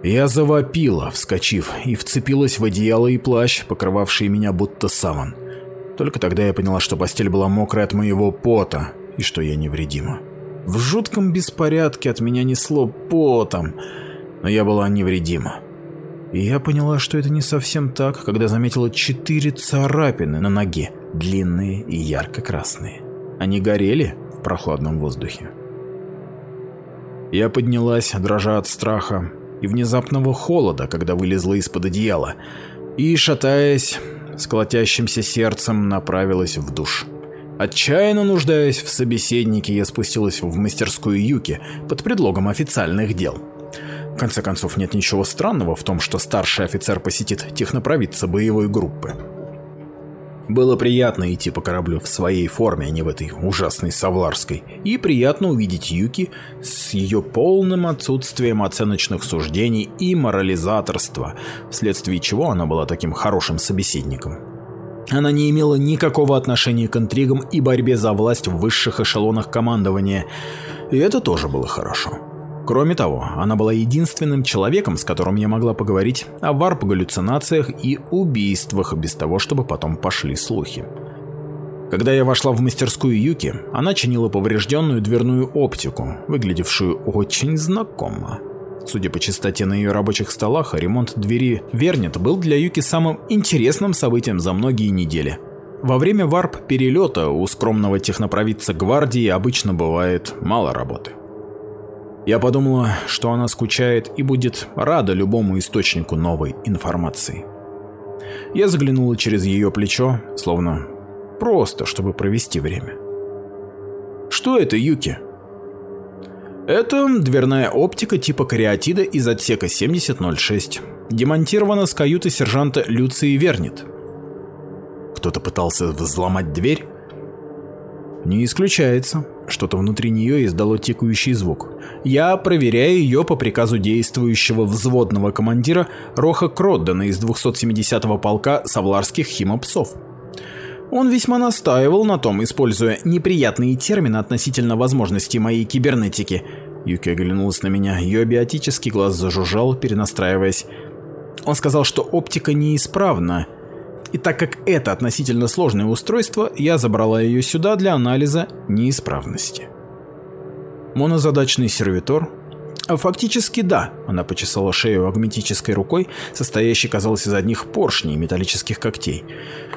Я завопила, вскочив, и вцепилась в одеяло и плащ, покрывавшие меня будто саван. Только тогда я поняла, что постель была мокрая от моего пота, и что я невредима. В жутком беспорядке от меня несло потом, но я была невредима. И я поняла, что это не совсем так, когда заметила четыре царапины на ноге, длинные и ярко-красные. Они горели в прохладном воздухе. Я поднялась, дрожа от страха и внезапного холода, когда вылезла из-под одеяла, и, шатаясь, с колотящимся сердцем направилась в душ. Отчаянно нуждаясь в собеседнике, я спустилась в мастерскую Юки под предлогом официальных дел. В конце концов, нет ничего странного в том, что старший офицер посетит технопровидца боевой группы. Было приятно идти по кораблю в своей форме, а не в этой ужасной савларской, и приятно увидеть Юки с ее полным отсутствием оценочных суждений и морализаторства, вследствие чего она была таким хорошим собеседником. Она не имела никакого отношения к интригам и борьбе за власть в высших эшелонах командования, и это тоже было хорошо. Кроме того, она была единственным человеком, с которым я могла поговорить о варп-галлюцинациях и убийствах, без того, чтобы потом пошли слухи. Когда я вошла в мастерскую Юки, она чинила поврежденную дверную оптику, выглядевшую очень знакомо. Судя по частоте на ее рабочих столах, ремонт двери Вернет был для Юки самым интересным событием за многие недели. Во время варп-перелета у скромного технопровидца гвардии обычно бывает мало работы. Я подумала, что она скучает и будет рада любому источнику новой информации. Я заглянула через ее плечо, словно просто, чтобы провести время. «Что это, Юки?» «Это дверная оптика типа кариатида из отсека 7006. Демонтирована с каюты сержанта Люции Вернит». «Кто-то пытался взломать дверь?» «Не исключается. Что-то внутри нее издало тикающий звук. Я проверяю ее по приказу действующего взводного командира Роха Кроддена из 270-го полка савларских химопсов. Он весьма настаивал на том, используя неприятные термины относительно возможностей моей кибернетики. Юки оглянулась на меня, ее биотический глаз зажужжал, перенастраиваясь. Он сказал, что оптика неисправна, и так как это относительно сложное устройство, я забрала ее сюда для анализа неисправности. Монозадачный сервитор? А фактически да, она почесала шею агметической рукой, состоящей, казалось, из одних поршней металлических когтей.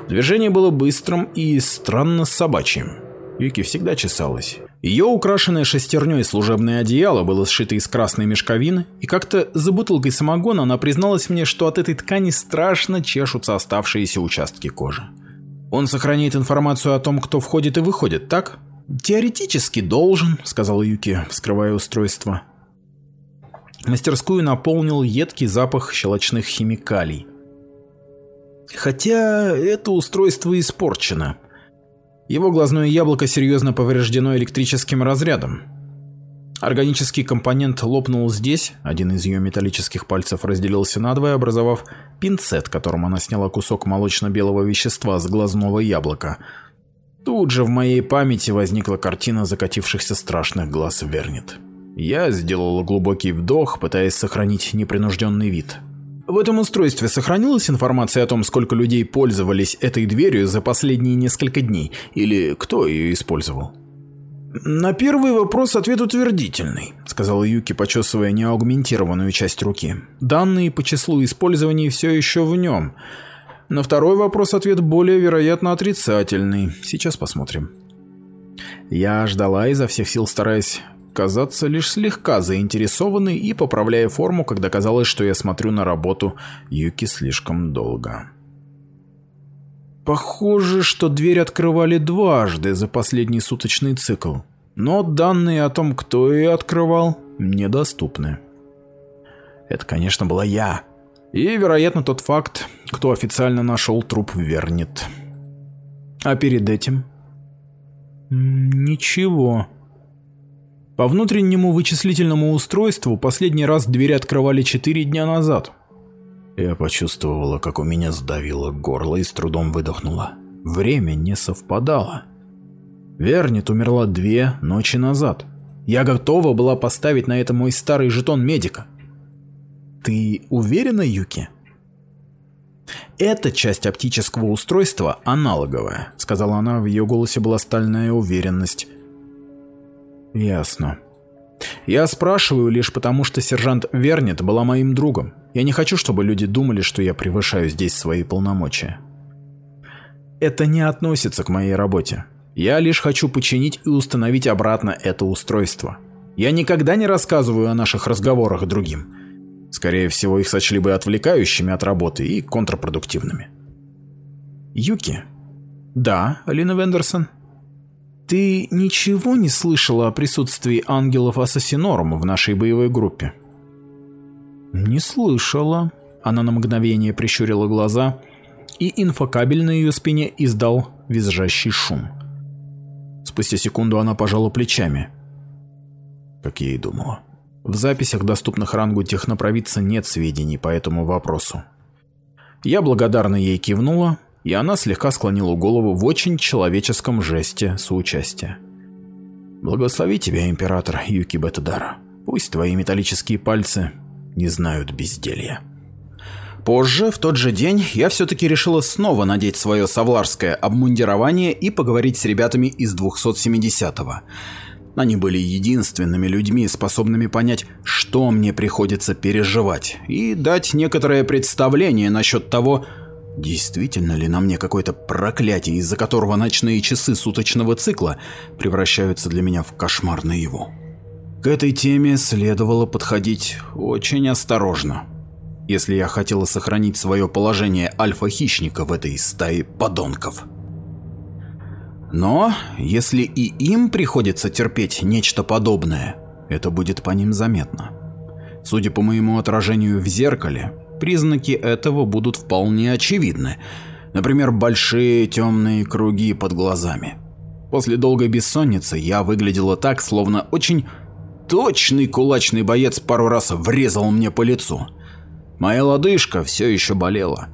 Движение было быстрым и странно собачьим. Юки всегда чесалась. Ее украшенное шестерней служебное одеяло было сшито из красной мешковины, и как-то за бутылкой самогона она призналась мне, что от этой ткани страшно чешутся оставшиеся участки кожи. Он сохраняет информацию о том, кто входит и выходит, так? Теоретически должен, сказал Юки, вскрывая устройство. Мастерскую наполнил едкий запах щелочных химикалий. Хотя это устройство испорчено. Его глазное яблоко серьезно повреждено электрическим разрядом. Органический компонент лопнул здесь, один из ее металлических пальцев разделился надвое, образовав пинцет, которым она сняла кусок молочно-белого вещества с глазного яблока. Тут же в моей памяти возникла картина закатившихся страшных глаз Вернит. Я сделала глубокий вдох, пытаясь сохранить непринужденный вид. В этом устройстве сохранилась информация о том, сколько людей пользовались этой дверью за последние несколько дней, или кто ее использовал? «На первый вопрос ответ утвердительный», — сказал Юки, почесывая неаугментированную часть руки. «Данные по числу использований все еще в нем. На второй вопрос ответ более вероятно отрицательный. Сейчас посмотрим». Я ждала изо всех сил, стараясь казаться лишь слегка заинтересованной и поправляя форму, когда казалось, что я смотрю на работу Юки слишком долго. Похоже, что дверь открывали дважды за последний суточный цикл, но данные о том, кто ее открывал, недоступны. Это, конечно, была я. И, вероятно, тот факт, кто официально нашел труп Вернет. А перед этим? Ничего. По внутреннему вычислительному устройству последний раз двери открывали 4 дня назад. Я почувствовала, как у меня сдавило горло и с трудом выдохнула. Время не совпадало. Вернит умерла две ночи назад. Я готова была поставить на это мой старый жетон медика. Ты уверена, Юки? Эта часть оптического устройства аналоговая, сказала она, в ее голосе была стальная уверенность. Ясно. Я спрашиваю лишь потому, что сержант Вернет была моим другом. Я не хочу, чтобы люди думали, что я превышаю здесь свои полномочия. Это не относится к моей работе. Я лишь хочу починить и установить обратно это устройство. Я никогда не рассказываю о наших разговорах другим. Скорее всего, их сочли бы отвлекающими от работы и контрпродуктивными. Юки? Да, Алина Вендерсон? Ты ничего не слышала о присутствии ангелов Ассасинорум в нашей боевой группе? Не слышала. Она на мгновение прищурила глаза, и инфокабель на ее спине издал визжащий шум. Спустя секунду она пожала плечами. Как я и думала. В записях, доступных рангу технопровидца, нет сведений по этому вопросу. Я благодарно ей кивнула, и она слегка склонила голову в очень человеческом жесте соучастия. «Благослови тебя, император Юки Бетадара. Пусть твои металлические пальцы не знают безделья». Позже, в тот же день, я все-таки решила снова надеть свое савларское обмундирование и поговорить с ребятами из 270-го. Они были единственными людьми, способными понять, что мне приходится переживать, и дать некоторое представление насчет того, действительно ли на мне какое-то проклятие, из-за которого ночные часы суточного цикла превращаются для меня в кошмар наяву. К этой теме следовало подходить очень осторожно, если я хотела сохранить свое положение альфа-хищника в этой стае подонков. Но если и им приходится терпеть нечто подобное, это будет по ним заметно. Судя по моему отражению в зеркале, признаки этого будут вполне очевидны. Например, большие темные круги под глазами. После долгой бессонницы я выглядела так, словно очень точный кулачный боец пару раз врезал мне по лицу. Моя лодыжка все еще болела.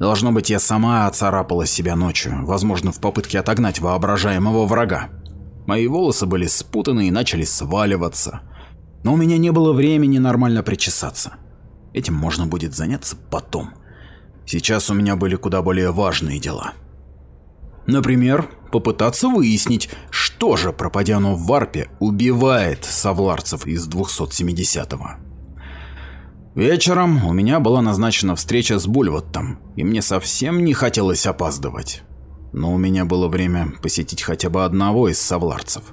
Должно быть, я сама оцарапала себя ночью, возможно, в попытке отогнать воображаемого врага. Мои волосы были спутаны и начали сваливаться. Но у меня не было времени нормально причесаться. Этим можно будет заняться потом. Сейчас у меня были куда более важные дела. Например, попытаться выяснить, что же, пропадя оно в варпе, убивает совларцев из 270-го. Вечером у меня была назначена встреча с Бульваттом, и мне совсем не хотелось опаздывать. Но у меня было время посетить хотя бы одного из совларцев.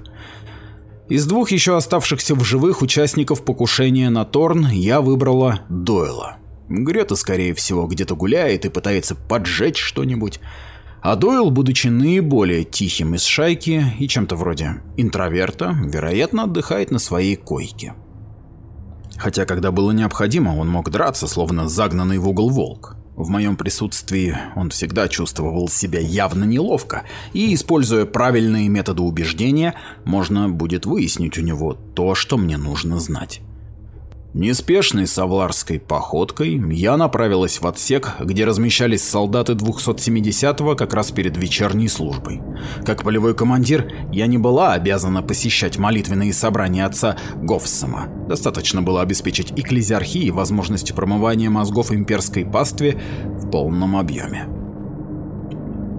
Из двух еще оставшихся в живых участников покушения на Торн я выбрала Дойла. Грета, скорее всего, где-то гуляет и пытается поджечь что-нибудь. А Дойл, будучи наиболее тихим из шайки и чем-то вроде интроверта, вероятно, отдыхает на своей койке. Хотя, когда было необходимо, он мог драться, словно загнанный в угол волк. В моем присутствии он всегда чувствовал себя явно неловко, и, используя правильные методы убеждения, можно будет выяснить у него то, что мне нужно знать. Неспешной савларской походкой я направилась в отсек, где размещались солдаты 270-го как раз перед вечерней службой. Как полевой командир, я не была обязана посещать молитвенные собрания отца Гофсома. Достаточно было обеспечить экклезиархии возможность промывания мозгов имперской пастве в полном объеме.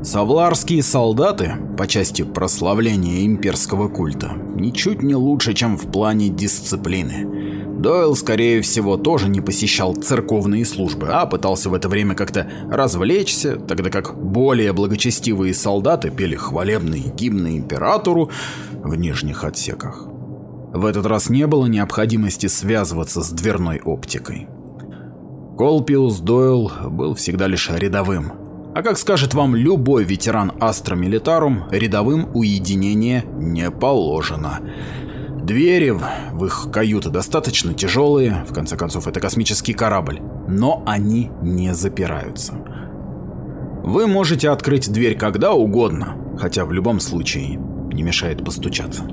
Савларские солдаты, по части прославления имперского культа, ничуть не лучше, чем в плане дисциплины. Дойл, скорее всего, тоже не посещал церковные службы, а пытался в это время как-то развлечься, тогда как более благочестивые солдаты пели хвалебные гимны императору в нижних отсеках. В этот раз не было необходимости связываться с дверной оптикой. Колпиус Дойл был всегда лишь рядовым. А как скажет вам любой ветеран Астро Милитарум, рядовым уединение не положено. Двери в их каюты достаточно тяжелые, в конце концов это космический корабль, но они не запираются. Вы можете открыть дверь когда угодно, хотя в любом случае не мешает постучаться.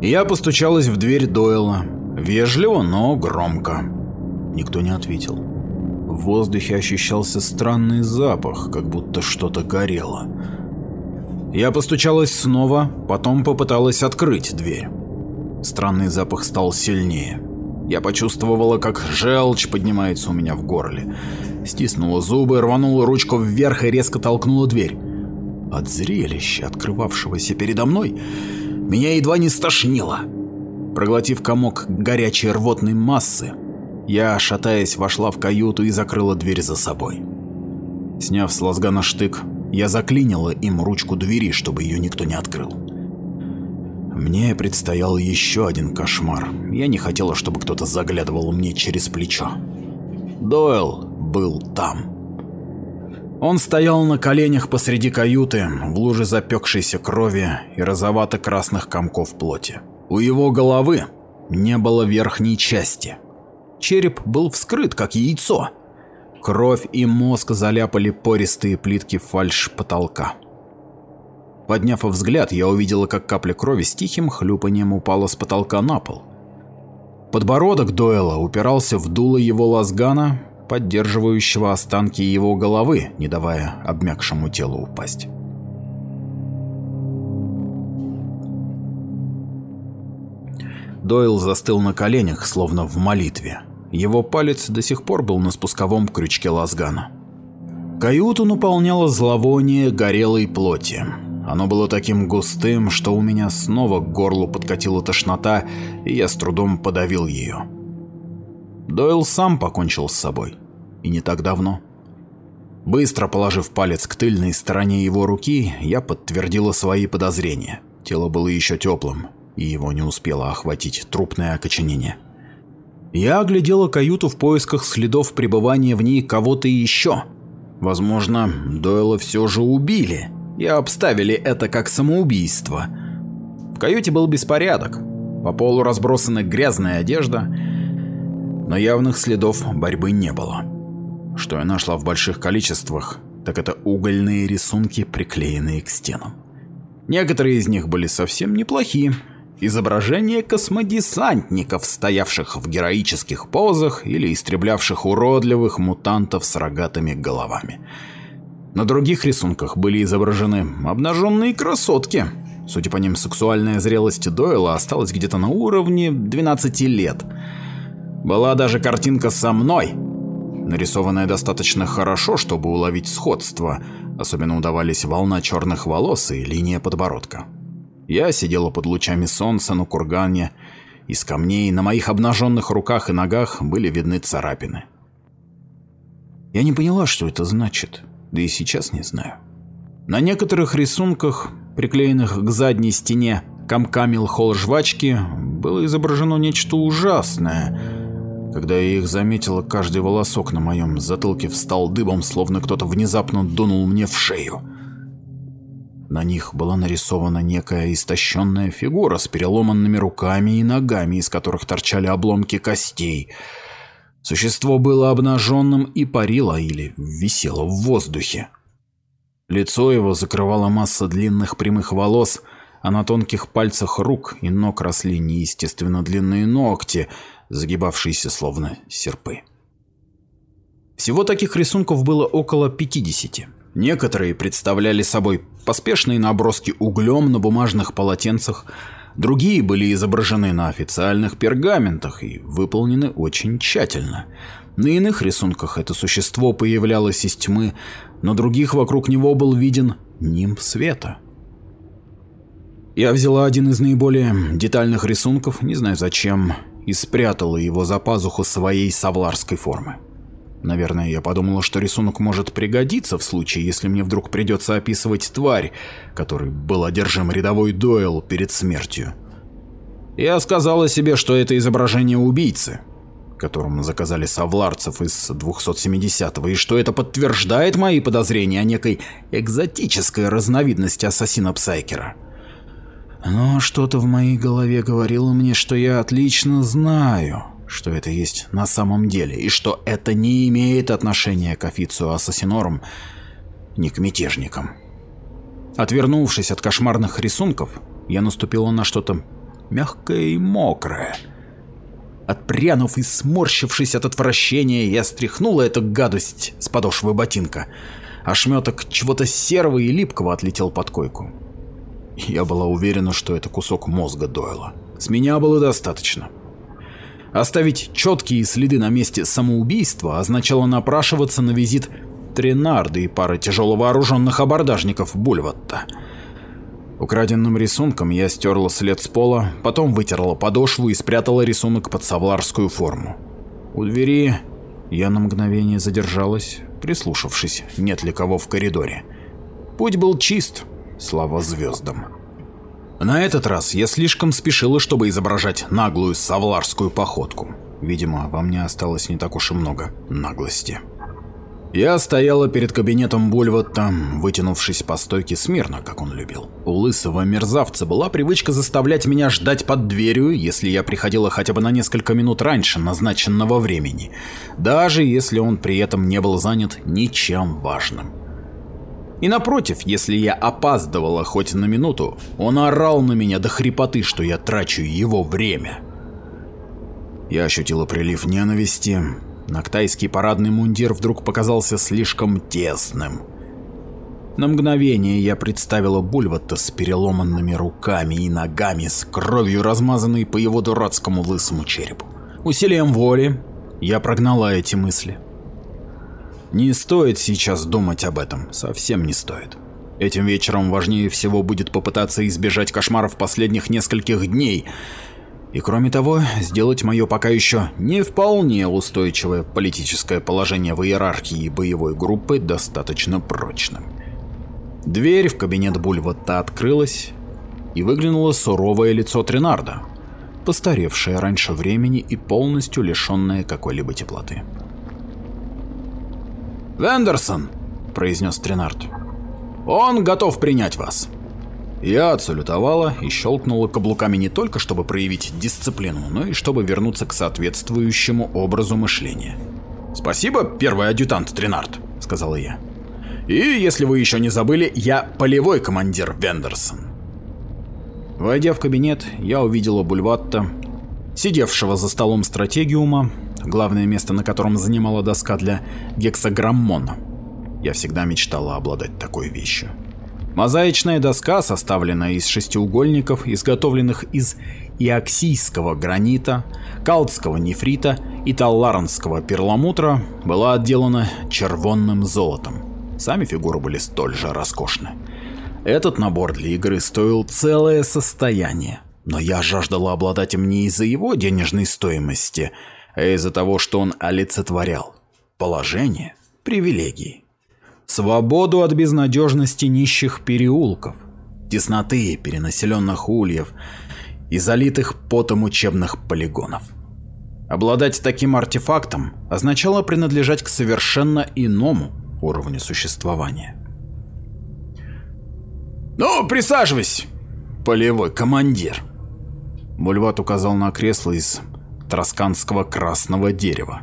Я постучалась в дверь Дойла, вежливо, но громко. Никто не ответил. В воздухе ощущался странный запах, как будто что-то горело. Я постучалась снова, потом попыталась открыть дверь. Странный запах стал сильнее. Я почувствовала, как желчь поднимается у меня в горле. Стиснула зубы, рванула ручку вверх и резко толкнула дверь. От зрелища, открывавшегося передо мной, меня едва не стошнило. Проглотив комок горячей рвотной массы, я, шатаясь, вошла в каюту и закрыла дверь за собой. Сняв с лазгана штык, я заклинила им ручку двери, чтобы ее никто не открыл. Мне предстоял еще один кошмар. Я не хотела, чтобы кто-то заглядывал мне через плечо. Дойл был там. Он стоял на коленях посреди каюты, в луже запекшейся крови и розовато-красных комков плоти. У его головы не было верхней части. Череп был вскрыт, как яйцо. Кровь и мозг заляпали пористые плитки фальш потолка. Подняв взгляд, я увидела, как капля крови с тихим хлюпанием упала с потолка на пол. Подбородок Дойла упирался в дуло его лазгана, поддерживающего останки его головы, не давая обмякшему телу упасть. Дойл застыл на коленях, словно в молитве. Его палец до сих пор был на спусковом крючке лазгана. Каюту наполняло зловоние горелой плоти. Оно было таким густым, что у меня снова к горлу подкатила тошнота, и я с трудом подавил ее. Дойл сам покончил с собой. И не так давно. Быстро положив палец к тыльной стороне его руки, я подтвердила свои подозрения. Тело было еще теплым, и его не успело охватить трупное окоченение. Я оглядела каюту в поисках следов пребывания в ней кого-то еще. Возможно, Дойла все же убили и обставили это как самоубийство. В каюте был беспорядок. По полу разбросана грязная одежда, но явных следов борьбы не было. Что я нашла в больших количествах, так это угольные рисунки, приклеенные к стенам. Некоторые из них были совсем неплохие. Изображения космодесантников, стоявших в героических позах или истреблявших уродливых мутантов с рогатыми головами. На других рисунках были изображены обнаженные красотки. Судя по ним, сексуальная зрелость Дойла осталась где-то на уровне 12 лет. Была даже картинка со мной, нарисованная достаточно хорошо, чтобы уловить сходство, особенно удавались волна черных волос и линия подбородка. Я сидела под лучами солнца на кургане, из камней на моих обнаженных руках и ногах были видны царапины. Я не поняла, что это значит да и сейчас не знаю. На некоторых рисунках, приклеенных к задней стене комками лхол жвачки, было изображено нечто ужасное. Когда я их заметила, каждый волосок на моем затылке встал дыбом, словно кто-то внезапно дунул мне в шею. На них была нарисована некая истощенная фигура с переломанными руками и ногами, из которых торчали обломки костей – Существо было обнаженным и парило или висело в воздухе. Лицо его закрывала масса длинных прямых волос, а на тонких пальцах рук и ног росли неестественно длинные ногти, загибавшиеся словно серпы. Всего таких рисунков было около 50. Некоторые представляли собой поспешные наброски углем на бумажных полотенцах, Другие были изображены на официальных пергаментах и выполнены очень тщательно. На иных рисунках это существо появлялось из тьмы, на других вокруг него был виден нимб света. Я взяла один из наиболее детальных рисунков, не знаю зачем, и спрятала его за пазуху своей савларской формы. Наверное, я подумала, что рисунок может пригодиться в случае, если мне вдруг придется описывать тварь, которой был одержим рядовой Дойл перед смертью. Я сказала себе, что это изображение убийцы, которому заказали совларцев из 270-го, и что это подтверждает мои подозрения о некой экзотической разновидности ассасина Псайкера. Но что-то в моей голове говорило мне, что я отлично знаю, что это есть на самом деле, и что это не имеет отношения к официю Ассасинорум, ни к мятежникам. Отвернувшись от кошмарных рисунков, я наступила на что-то мягкое и мокрое. Отпрянув и сморщившись от отвращения, я стряхнула эту гадость с подошвы ботинка. Ошметок чего-то серого и липкого отлетел под койку. Я была уверена, что это кусок мозга Дойла. С меня было достаточно. Оставить четкие следы на месте самоубийства означало напрашиваться на визит Тренарды и пары тяжело вооруженных абордажников Бульватта. Украденным рисунком я стерла след с пола, потом вытерла подошву и спрятала рисунок под савларскую форму. У двери я на мгновение задержалась, прислушавшись, нет ли кого в коридоре. Путь был чист, слава звездам. На этот раз я слишком спешила, чтобы изображать наглую савларскую походку. Видимо, во мне осталось не так уж и много наглости. Я стояла перед кабинетом Бульватта, вытянувшись по стойке смирно, как он любил. У лысого мерзавца была привычка заставлять меня ждать под дверью, если я приходила хотя бы на несколько минут раньше назначенного времени, даже если он при этом не был занят ничем важным. И напротив, если я опаздывала хоть на минуту, он орал на меня до хрипоты, что я трачу его время. Я ощутила прилив ненависти. Нактайский парадный мундир вдруг показался слишком тесным. На мгновение я представила Бульвата с переломанными руками и ногами, с кровью размазанной по его дурацкому лысому черепу. Усилием воли я прогнала эти мысли. Не стоит сейчас думать об этом, совсем не стоит. Этим вечером важнее всего будет попытаться избежать кошмаров последних нескольких дней. И кроме того, сделать мое пока еще не вполне устойчивое политическое положение в иерархии боевой группы достаточно прочным. Дверь в кабинет Бульвата открылась, и выглянуло суровое лицо Тренарда, постаревшее раньше времени и полностью лишенное какой-либо теплоты. «Вендерсон!» – произнес Тренард. «Он готов принять вас». Я отсалютовала и щелкнула каблуками не только, чтобы проявить дисциплину, но и чтобы вернуться к соответствующему образу мышления. «Спасибо, первый адъютант Тренард», — сказала я. «И если вы еще не забыли, я полевой командир Вендерсон». Войдя в кабинет, я увидела Бульватта, сидевшего за столом стратегиума, главное место на котором занимала доска для гексаграммона. Я всегда мечтала обладать такой вещью. Мозаичная доска, составленная из шестиугольников, изготовленных из иоксийского гранита, калтского нефрита и талларанского перламутра, была отделана червонным золотом. Сами фигуры были столь же роскошны. Этот набор для игры стоил целое состояние, но я жаждала обладать им не из-за его денежной стоимости – а из-за того, что он олицетворял положение, привилегии, свободу от безнадежности нищих переулков, тесноты перенаселенных ульев и залитых потом учебных полигонов. Обладать таким артефактом означало принадлежать к совершенно иному уровню существования. «Ну, присаживайся, полевой командир!» Бульват указал на кресло из тросканского красного дерева.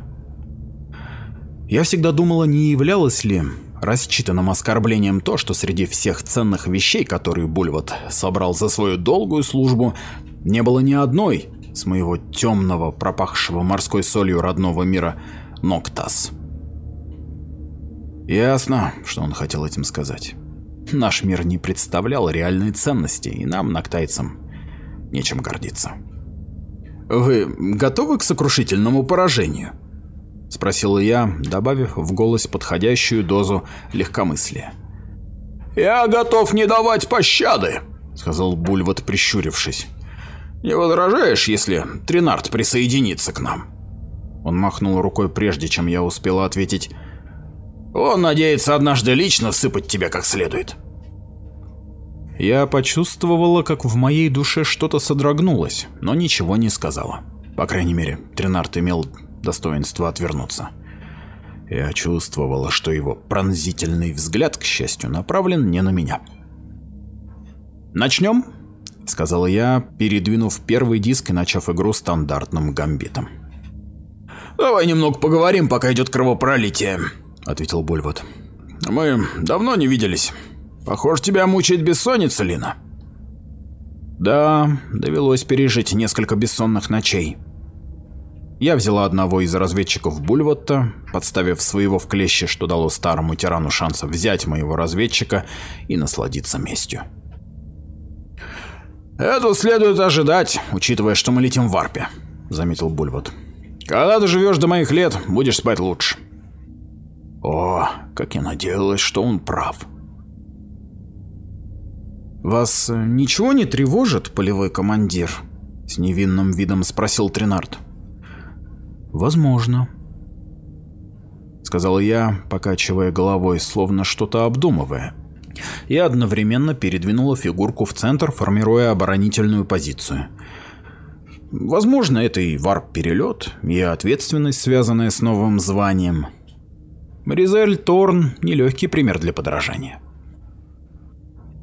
Я всегда думала, не являлось ли рассчитанным оскорблением то, что среди всех ценных вещей, которые Бульват собрал за свою долгую службу, не было ни одной с моего темного, пропахшего морской солью родного мира Ноктас. Ясно, что он хотел этим сказать. Наш мир не представлял реальной ценности, и нам, ноктайцам, нечем гордиться. «Вы готовы к сокрушительному поражению?» – спросила я, добавив в голос подходящую дозу легкомыслия. «Я готов не давать пощады», – сказал Бульват, прищурившись. «Не возражаешь, если Тринард присоединится к нам?» Он махнул рукой, прежде чем я успела ответить. «Он надеется однажды лично сыпать тебя как следует». Я почувствовала, как в моей душе что-то содрогнулось, но ничего не сказала. По крайней мере, Тренард имел достоинство отвернуться. Я чувствовала, что его пронзительный взгляд, к счастью, направлен не на меня. «Начнем?» — сказала я, передвинув первый диск и начав игру стандартным гамбитом. «Давай немного поговорим, пока идет кровопролитие», — ответил Бульвот. «Мы давно не виделись. Похоже, тебя мучает бессонница, Лина. Да, довелось пережить несколько бессонных ночей. Я взяла одного из разведчиков Бульвотта, подставив своего в клеще, что дало старому тирану шанс взять моего разведчика и насладиться местью. «Это следует ожидать, учитывая, что мы летим в Арпе», — заметил Бульвот. «Когда ты живешь до моих лет, будешь спать лучше». О, как я надеялась, что он прав. «Вас э, ничего не тревожит, полевой командир?» — с невинным видом спросил Тринард. «Возможно», — сказал я, покачивая головой, словно что-то обдумывая. и одновременно передвинула фигурку в центр, формируя оборонительную позицию. Возможно, это и варп-перелет, и ответственность, связанная с новым званием. Маризель Торн – нелегкий пример для подражания.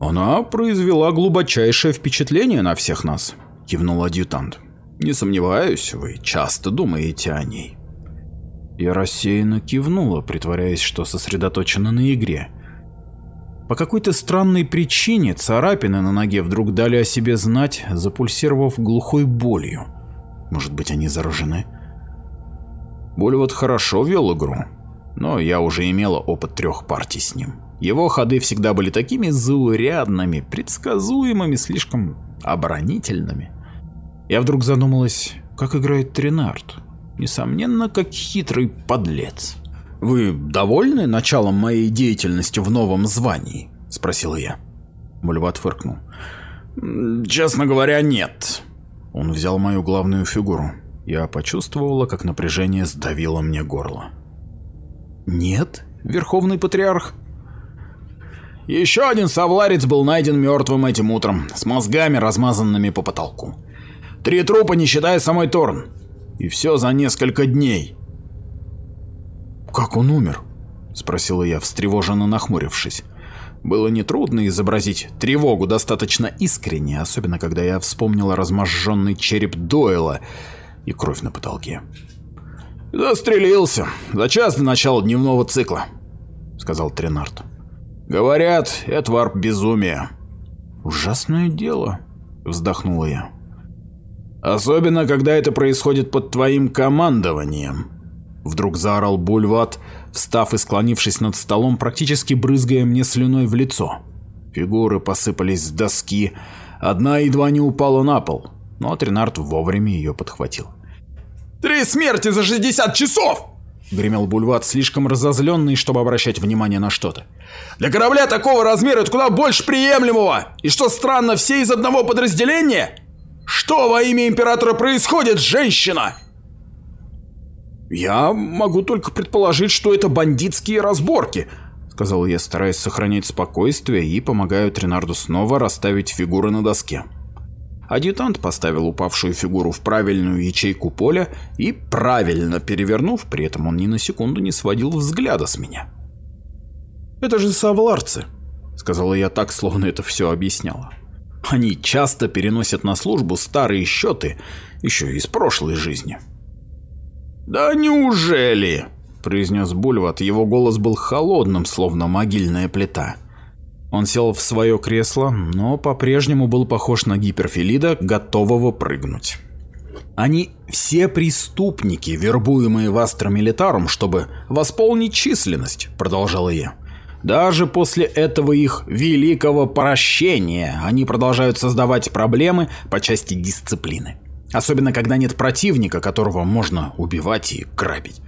«Она произвела глубочайшее впечатление на всех нас», – кивнул адъютант. «Не сомневаюсь, вы часто думаете о ней». Я рассеянно кивнула, притворяясь, что сосредоточена на игре. По какой-то странной причине царапины на ноге вдруг дали о себе знать, запульсировав глухой болью. Может быть, они заражены? Боль вот хорошо вел игру, но я уже имела опыт трех партий с ним. Его ходы всегда были такими заурядными, предсказуемыми, слишком оборонительными. Я вдруг задумалась, как играет Тринард. Несомненно, как хитрый подлец. «Вы довольны началом моей деятельности в новом звании?» – спросил я. Мульват фыркнул. «Честно говоря, нет». Он взял мою главную фигуру. Я почувствовала, как напряжение сдавило мне горло. «Нет, Верховный Патриарх?» Еще один совларец был найден мертвым этим утром, с мозгами, размазанными по потолку. Три трупа, не считая самой Торн. И все за несколько дней. «Как он умер?» – спросила я, встревоженно нахмурившись. Было нетрудно изобразить тревогу достаточно искренне, особенно когда я вспомнила разможженный череп Дойла и кровь на потолке. «Застрелился за час до начала дневного цикла», — сказал Тренард. «Говорят, это варп безумия». «Ужасное дело», — вздохнула я. «Особенно, когда это происходит под твоим командованием», Вдруг заорал Бульват, встав и склонившись над столом, практически брызгая мне слюной в лицо. Фигуры посыпались с доски, одна едва не упала на пол, но Тринард вовремя ее подхватил. «Три смерти за 60 часов!» — гремел Бульват, слишком разозленный, чтобы обращать внимание на что-то. «Для корабля такого размера это куда больше приемлемого! И что странно, все из одного подразделения? Что во имя Императора происходит, женщина?» «Я могу только предположить, что это бандитские разборки», — сказал я, стараясь сохранять спокойствие и помогаю Тринарду снова расставить фигуры на доске. Адъютант поставил упавшую фигуру в правильную ячейку поля и, правильно перевернув, при этом он ни на секунду не сводил взгляда с меня. «Это же савларцы», — сказала я так, словно это все объясняло. «Они часто переносят на службу старые счеты, еще из прошлой жизни». «Да неужели?» – произнес Бульват. Его голос был холодным, словно могильная плита. Он сел в свое кресло, но по-прежнему был похож на гиперфелида, готового прыгнуть. Они все преступники, вербуемые в Астра Милитарум, чтобы восполнить численность, продолжала я. Даже после этого их великого прощения они продолжают создавать проблемы по части дисциплины. Особенно, когда нет противника, которого можно убивать и грабить.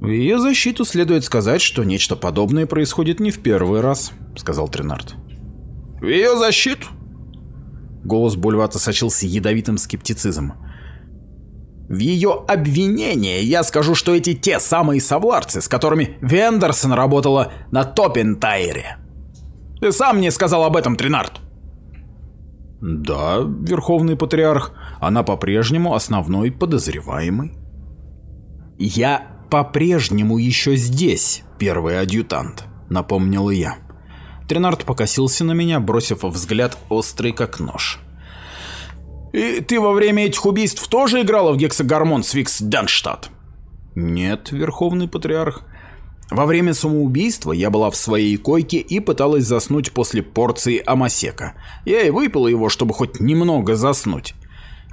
В ее защиту следует сказать, что нечто подобное происходит не в первый раз, сказал Тринард. В ее защиту? Голос Бульвата сочился ядовитым скептицизмом. В ее обвинение я скажу, что эти те самые совларцы, с которыми Вендерсон работала на Топентайре. Ты сам мне сказал об этом, Тринард. Да, Верховный Патриарх, она по-прежнему основной подозреваемый. Я по-прежнему еще здесь, первый адъютант, напомнил я. Тренард покосился на меня, бросив взгляд острый как нож. «И ты во время этих убийств тоже играла в гексагормон Свикс Данштадт?» «Нет, Верховный Патриарх. Во время самоубийства я была в своей койке и пыталась заснуть после порции амасека. Я и выпила его, чтобы хоть немного заснуть.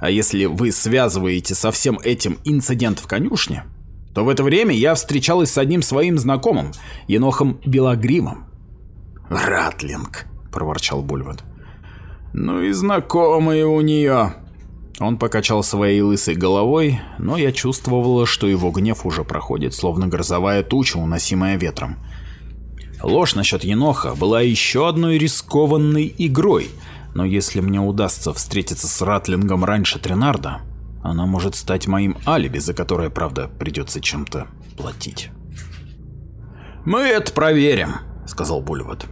А если вы связываете со всем этим инцидент в конюшне, то в это время я встречалась с одним своим знакомым, енохом Белогривом. «Ратлинг», — проворчал Бульват. «Ну и знакомые у нее», он покачал своей лысой головой, но я чувствовала, что его гнев уже проходит, словно грозовая туча, уносимая ветром. Ложь насчет Еноха была еще одной рискованной игрой, но если мне удастся встретиться с Ратлингом раньше Тренарда, она может стать моим алиби, за которое, правда, придется чем-то платить. «Мы это проверим», — сказал Бульвот.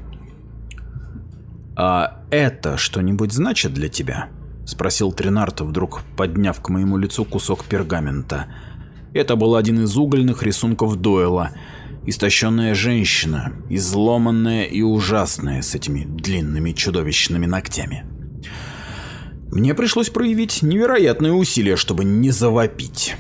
«А это что-нибудь значит для тебя?» — спросил Тринарто, вдруг подняв к моему лицу кусок пергамента. Это был один из угольных рисунков Дойла. Истощенная женщина, изломанная и ужасная, с этими длинными чудовищными ногтями. Мне пришлось проявить невероятные усилия, чтобы не завопить.